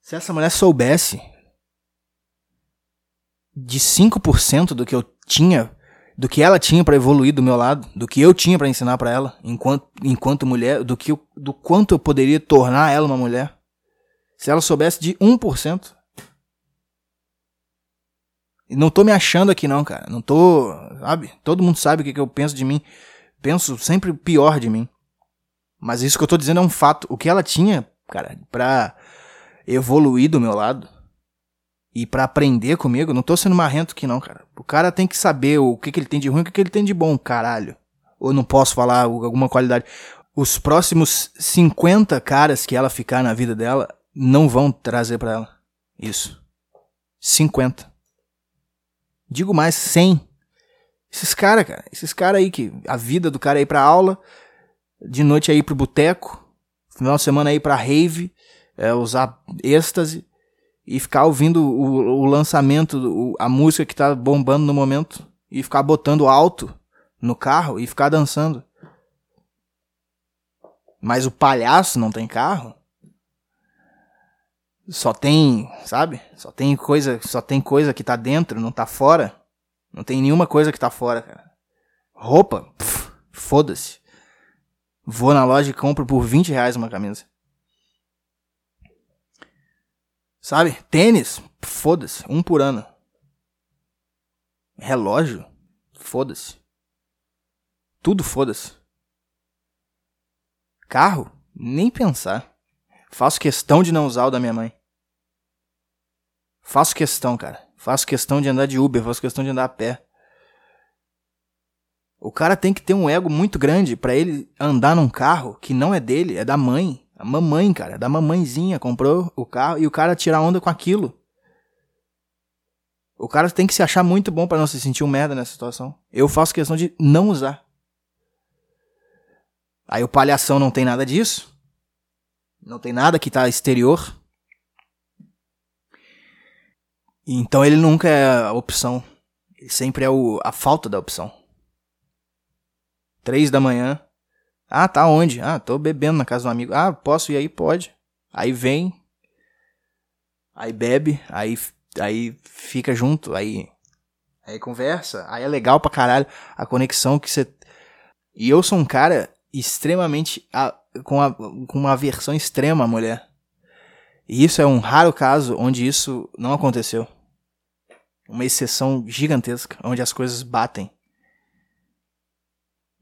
Se essa mulher soubesse de 5% do que eu tinha do que ela tinha para evoluir do meu lado, do que eu tinha para ensinar para ela, enquanto, enquanto mulher, do, que, do quanto eu poderia tornar ela uma mulher. Se ela soubesse de 1%. E não tô me achando aqui não, cara. Não tô, sabe? Todo mundo sabe o que, que eu penso de mim. Penso sempre o pior de mim. Mas isso que eu tô dizendo é um fato. O que ela tinha, cara, pra evoluir do meu lado, e para aprender comigo, não tô sendo marrento aqui não, cara. O cara tem que saber o que, que ele tem de ruim e o que, que ele tem de bom, caralho. Ou não posso falar alguma qualidade. Os próximos 50 caras que ela ficar na vida dela não vão trazer para ela isso. 50. Digo mais, 100. Esses caras, cara. Esses caras aí que a vida do cara é ir pra aula, de noite é pro boteco, final de semana é pra rave, é usar êxtase e ficar ouvindo o, o lançamento, o, a música que tá bombando no momento e ficar botando alto no carro e ficar dançando. Mas o palhaço não tem carro? só tem, sabe? Só tem coisa, só tem coisa que tá dentro, não tá fora. Não tem nenhuma coisa que tá fora, cara. Roupa, foda-se. Vou na loja e compro por 20 reais uma camisa. Sabe? Tênis, foda-se, um por ano. Relógio, foda-se. Tudo foda-se. Carro, nem pensar. Faço questão de não usar o da minha mãe. Faço questão, cara. Faço questão de andar de Uber, faço questão de andar a pé. O cara tem que ter um ego muito grande para ele andar num carro que não é dele, é da mãe. A mamãe, cara, da mamãezinha comprou o carro e o cara tirar onda com aquilo. O cara tem que se achar muito bom para não se sentir um merda nessa situação. Eu faço questão de não usar. Aí o palhação não tem nada disso. Não tem nada que tá exterior. Então ele nunca é a opção. Ele sempre é o, a falta da opção. Três da manhã. Ah, tá onde? Ah, tô bebendo na casa do amigo. Ah, posso ir aí? Pode. Aí vem. Aí bebe. Aí, aí fica junto. Aí, aí conversa. Aí é legal pra caralho a conexão que você. E eu sou um cara extremamente. A, com, a, com uma aversão extrema à mulher. E isso é um raro caso onde isso não aconteceu. Uma exceção gigantesca, onde as coisas batem.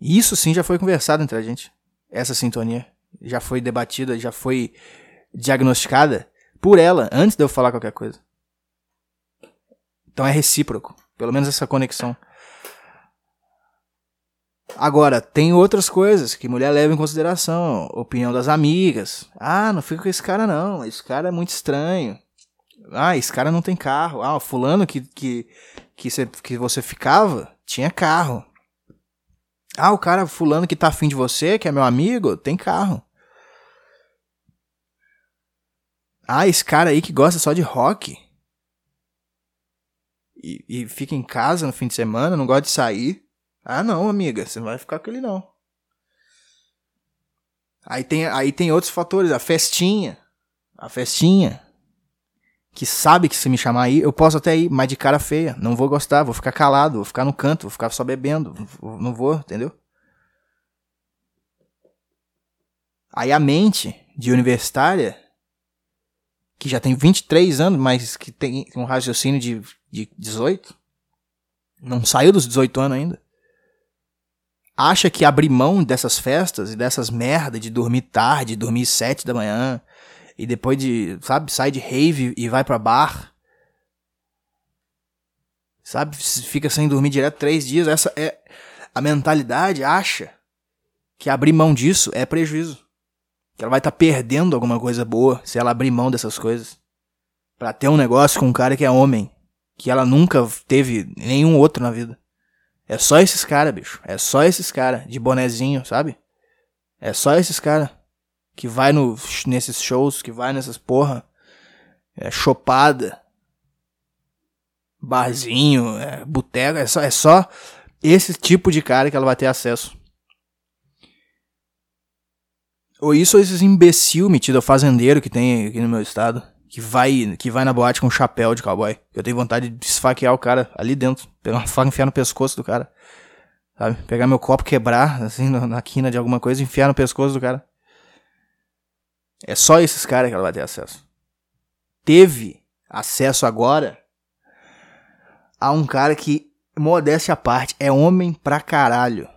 Isso sim já foi conversado entre a gente. Essa sintonia já foi debatida, já foi diagnosticada por ela antes de eu falar qualquer coisa. Então é recíproco, pelo menos essa conexão. Agora, tem outras coisas que mulher leva em consideração. Opinião das amigas. Ah, não fica com esse cara não. Esse cara é muito estranho. Ah, esse cara não tem carro. Ah, o fulano que, que, que, você, que você ficava tinha carro. Ah, o cara fulano que tá afim de você, que é meu amigo, tem carro. Ah, esse cara aí que gosta só de rock. E, e fica em casa no fim de semana, não gosta de sair. Ah, não, amiga, você não vai ficar com ele não. Aí tem, aí tem outros fatores, a festinha. A festinha. Que sabe que se me chamar aí, eu posso até ir, mas de cara feia. Não vou gostar, vou ficar calado, vou ficar no canto, vou ficar só bebendo. Não vou, entendeu? Aí a mente de universitária, que já tem 23 anos, mas que tem um raciocínio de, de 18, não saiu dos 18 anos ainda acha que abrir mão dessas festas e dessas merda de dormir tarde, dormir sete da manhã e depois de, sabe, sai de rave e vai pra bar, sabe, fica sem dormir direto três dias. Essa é a mentalidade acha que abrir mão disso é prejuízo, que ela vai estar tá perdendo alguma coisa boa se ela abrir mão dessas coisas para ter um negócio com um cara que é homem, que ela nunca teve nenhum outro na vida. É só esses caras, bicho. É só esses caras de bonezinho, sabe? É só esses caras que vai no, nesses shows, que vai nessas porra. É chopada. Barzinho, é, boteco. É só, é só esse tipo de cara que ela vai ter acesso. Ou isso ou esses imbecil metido fazendeiro que tem aqui no meu estado que vai que vai na boate com um chapéu de cowboy. Eu tenho vontade de esfaquear o cara ali dentro, pegar uma faca e enfiar no pescoço do cara. Sabe? Pegar meu copo, quebrar, assim, na quina de alguma coisa enfiar no pescoço do cara. É só esses caras que ela vai ter acesso. Teve acesso agora a um cara que, modéstia à parte, é homem pra caralho.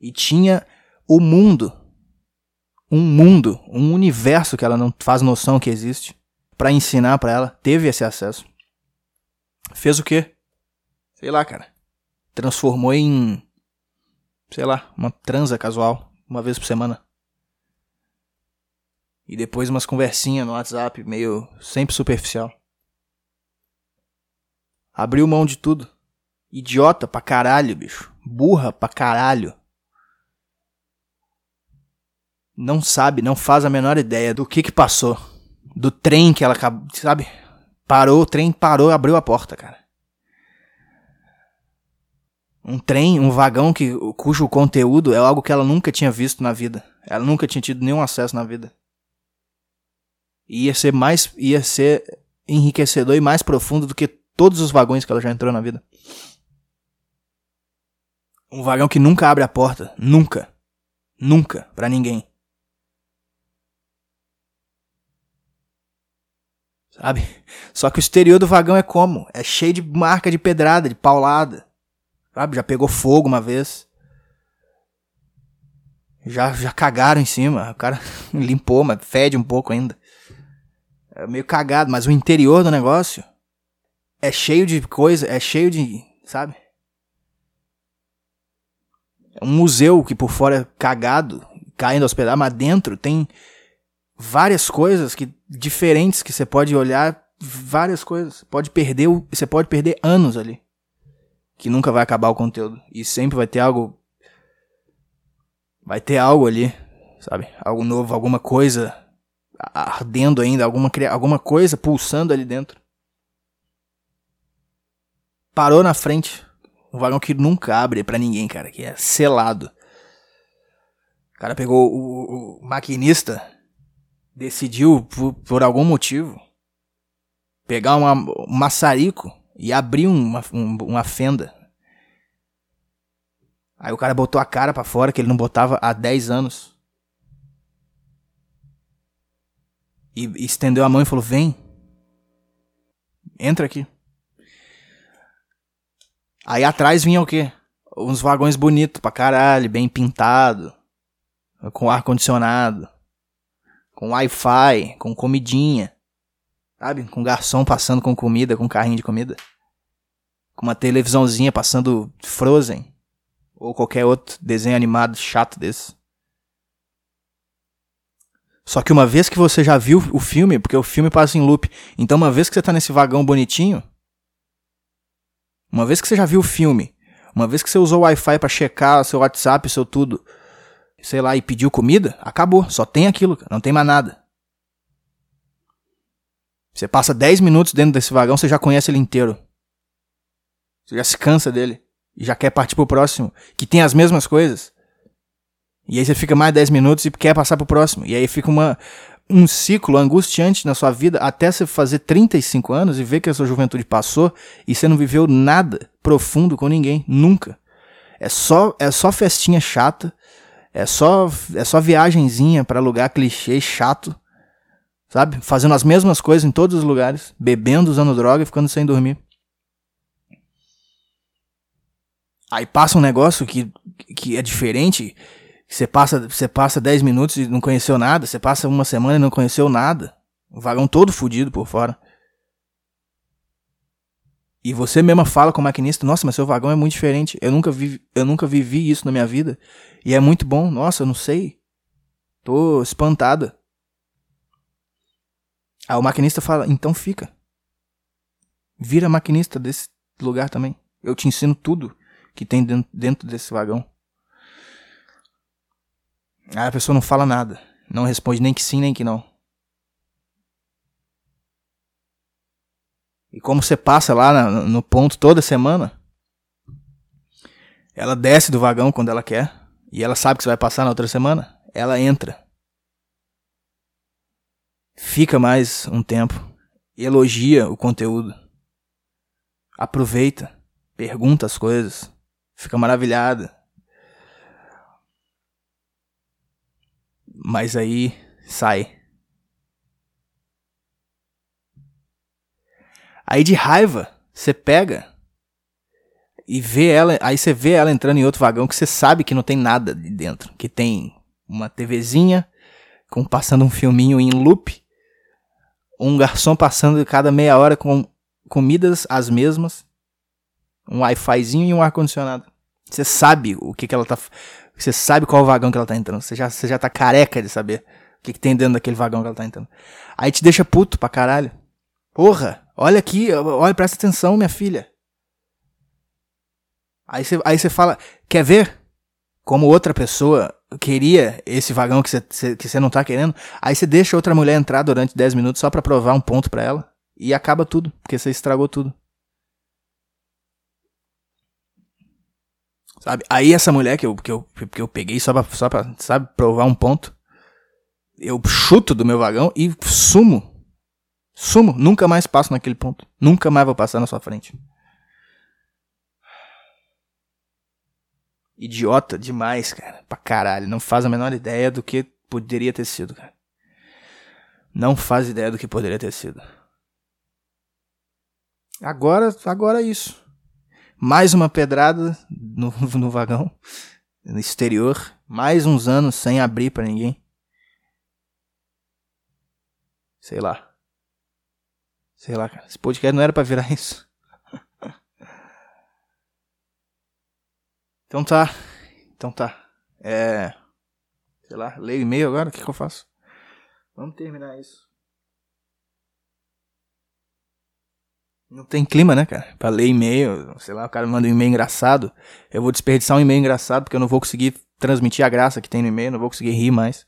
E tinha o mundo. Um mundo, um universo que ela não faz noção que existe para ensinar para ela, teve esse acesso. Fez o quê? Sei lá, cara. Transformou em sei lá, uma transa casual, uma vez por semana. E depois umas conversinhas no WhatsApp, meio sempre superficial. Abriu mão de tudo. Idiota pra caralho, bicho. Burra pra caralho. Não sabe, não faz a menor ideia do que que passou do trem que ela acabou, sabe? Parou, o trem parou, abriu a porta, cara. Um trem, um vagão que, cujo conteúdo é algo que ela nunca tinha visto na vida. Ela nunca tinha tido nenhum acesso na vida. Ia ser mais. ia ser enriquecedor e mais profundo do que todos os vagões que ela já entrou na vida. Um vagão que nunca abre a porta. Nunca. Nunca. para ninguém. Sabe? Só que o exterior do vagão é como? É cheio de marca de pedrada, de paulada. Sabe? Já pegou fogo uma vez. Já, já cagaram em cima. O cara limpou, mas fede um pouco ainda. É meio cagado, mas o interior do negócio é cheio de coisa, é cheio de. Sabe? É um museu que por fora é cagado, caindo aos pedaços, mas dentro tem várias coisas que diferentes que você pode olhar, várias coisas. Pode perder, você pode perder anos ali. Que nunca vai acabar o conteúdo e sempre vai ter algo vai ter algo ali, sabe? Algo novo, alguma coisa ardendo ainda, alguma alguma coisa pulsando ali dentro. Parou na frente, um vagão que nunca abre para ninguém, cara, que é selado. O cara pegou o, o maquinista, decidiu, por, por, algum motivo, pegar uma, um maçarico e abrir uma, um, uma fenda. Aí o cara botou a cara para fora, que ele não botava há 10 anos. E, estendeu a mão e falou: Vem. Entra aqui. Aí atrás vinha o quê? Uns vagões bonitos pra caralho, bem pintado, com ar condicionado, com Wi-Fi, com comidinha, sabe? Com garçom passando com comida, com carrinho de comida, com uma televisãozinha passando Frozen ou qualquer outro desenho animado chato desse. Só que uma vez que você já viu o filme, porque o filme passa em loop, então uma vez que você tá nesse vagão bonitinho, uma vez que você já viu o filme, uma vez que você usou o Wi-Fi para checar seu WhatsApp, seu tudo, sei lá, e pediu comida, acabou. Só tem aquilo, não tem mais nada. Você passa 10 minutos dentro desse vagão, você já conhece ele inteiro. Você já se cansa dele. E já quer partir pro próximo, que tem as mesmas coisas. E aí você fica mais 10 minutos e quer passar pro próximo. E aí fica uma, um ciclo angustiante na sua vida até você fazer 35 anos e ver que a sua juventude passou e você não viveu nada profundo com ninguém, nunca. É só é só festinha chata, é só é só viagenzinha para lugar clichê chato, sabe? Fazendo as mesmas coisas em todos os lugares, bebendo, usando droga e ficando sem dormir. Aí passa um negócio que, que é diferente, você passa, você passa 10 minutos e não conheceu nada. Você passa uma semana e não conheceu nada. O vagão todo fudido por fora. E você mesma fala com o maquinista, nossa, mas seu vagão é muito diferente. Eu nunca, vi, eu nunca vivi isso na minha vida. E é muito bom. Nossa, eu não sei. Tô espantada. Aí o maquinista fala, então fica. Vira maquinista desse lugar também. Eu te ensino tudo que tem dentro desse vagão. Aí a pessoa não fala nada. Não responde nem que sim, nem que não. E como você passa lá no ponto toda semana, ela desce do vagão quando ela quer. E ela sabe que você vai passar na outra semana. Ela entra. Fica mais um tempo. Elogia o conteúdo. Aproveita. Pergunta as coisas. Fica maravilhada. Mas aí sai. Aí de raiva, você pega e vê ela, aí você vê ela entrando em outro vagão que você sabe que não tem nada de dentro, que tem uma TVzinha com passando um filminho em loop, um garçom passando cada meia hora com comidas as mesmas, um Wi-Fizinho e um ar condicionado. Você sabe o que, que ela tá você sabe qual vagão que ela tá entrando. Você já, você já tá careca de saber o que, que tem dentro daquele vagão que ela tá entrando. Aí te deixa puto pra caralho. Porra, olha aqui, olha, presta atenção, minha filha. Aí você, aí você fala, quer ver como outra pessoa queria esse vagão que você, que não tá querendo? Aí você deixa outra mulher entrar durante 10 minutos só pra provar um ponto pra ela. E acaba tudo, porque você estragou tudo. Sabe? Aí essa mulher que eu, que eu, que eu peguei só pra, só pra, sabe, provar um ponto. eu chuto do meu vagão e sumo. Sumo. Nunca mais passo naquele ponto. Nunca mais vou passar na sua frente. Idiota demais, cara. Pra caralho. Não faz a menor ideia do que poderia ter sido, cara. Não faz ideia do que poderia ter sido. Agora, agora é isso. Mais uma pedrada no, no vagão, no exterior. Mais uns anos sem abrir para ninguém. Sei lá. Sei lá, cara. Esse podcast não era pra virar isso. então tá. Então tá. É. Sei lá, leio e-mail agora? O que, que eu faço? Vamos terminar isso. Não tem clima, né, cara? Pra ler e-mail, sei lá, o cara manda um e-mail engraçado. Eu vou desperdiçar um e-mail engraçado porque eu não vou conseguir transmitir a graça que tem no e-mail, não vou conseguir rir mais.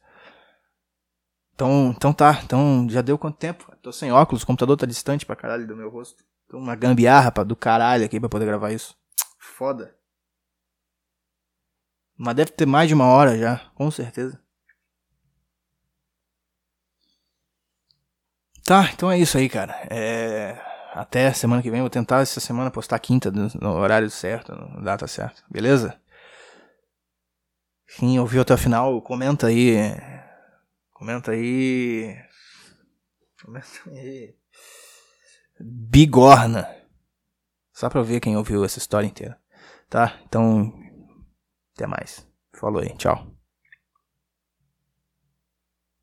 Então, então tá, então já deu quanto tempo? Tô sem óculos, o computador tá distante pra caralho do meu rosto. Tô uma gambiarra pra, do caralho aqui pra poder gravar isso. Foda. Mas deve ter mais de uma hora já, com certeza. Tá, então é isso aí, cara. É... Até semana que vem, vou tentar essa semana postar quinta no horário certo, na data certa, beleza? Quem ouviu até o final, comenta aí Comenta aí. Comenta aí. Bigorna. Só pra eu ver quem ouviu essa história inteira. Tá? Então. Até mais. Falou aí. Tchau.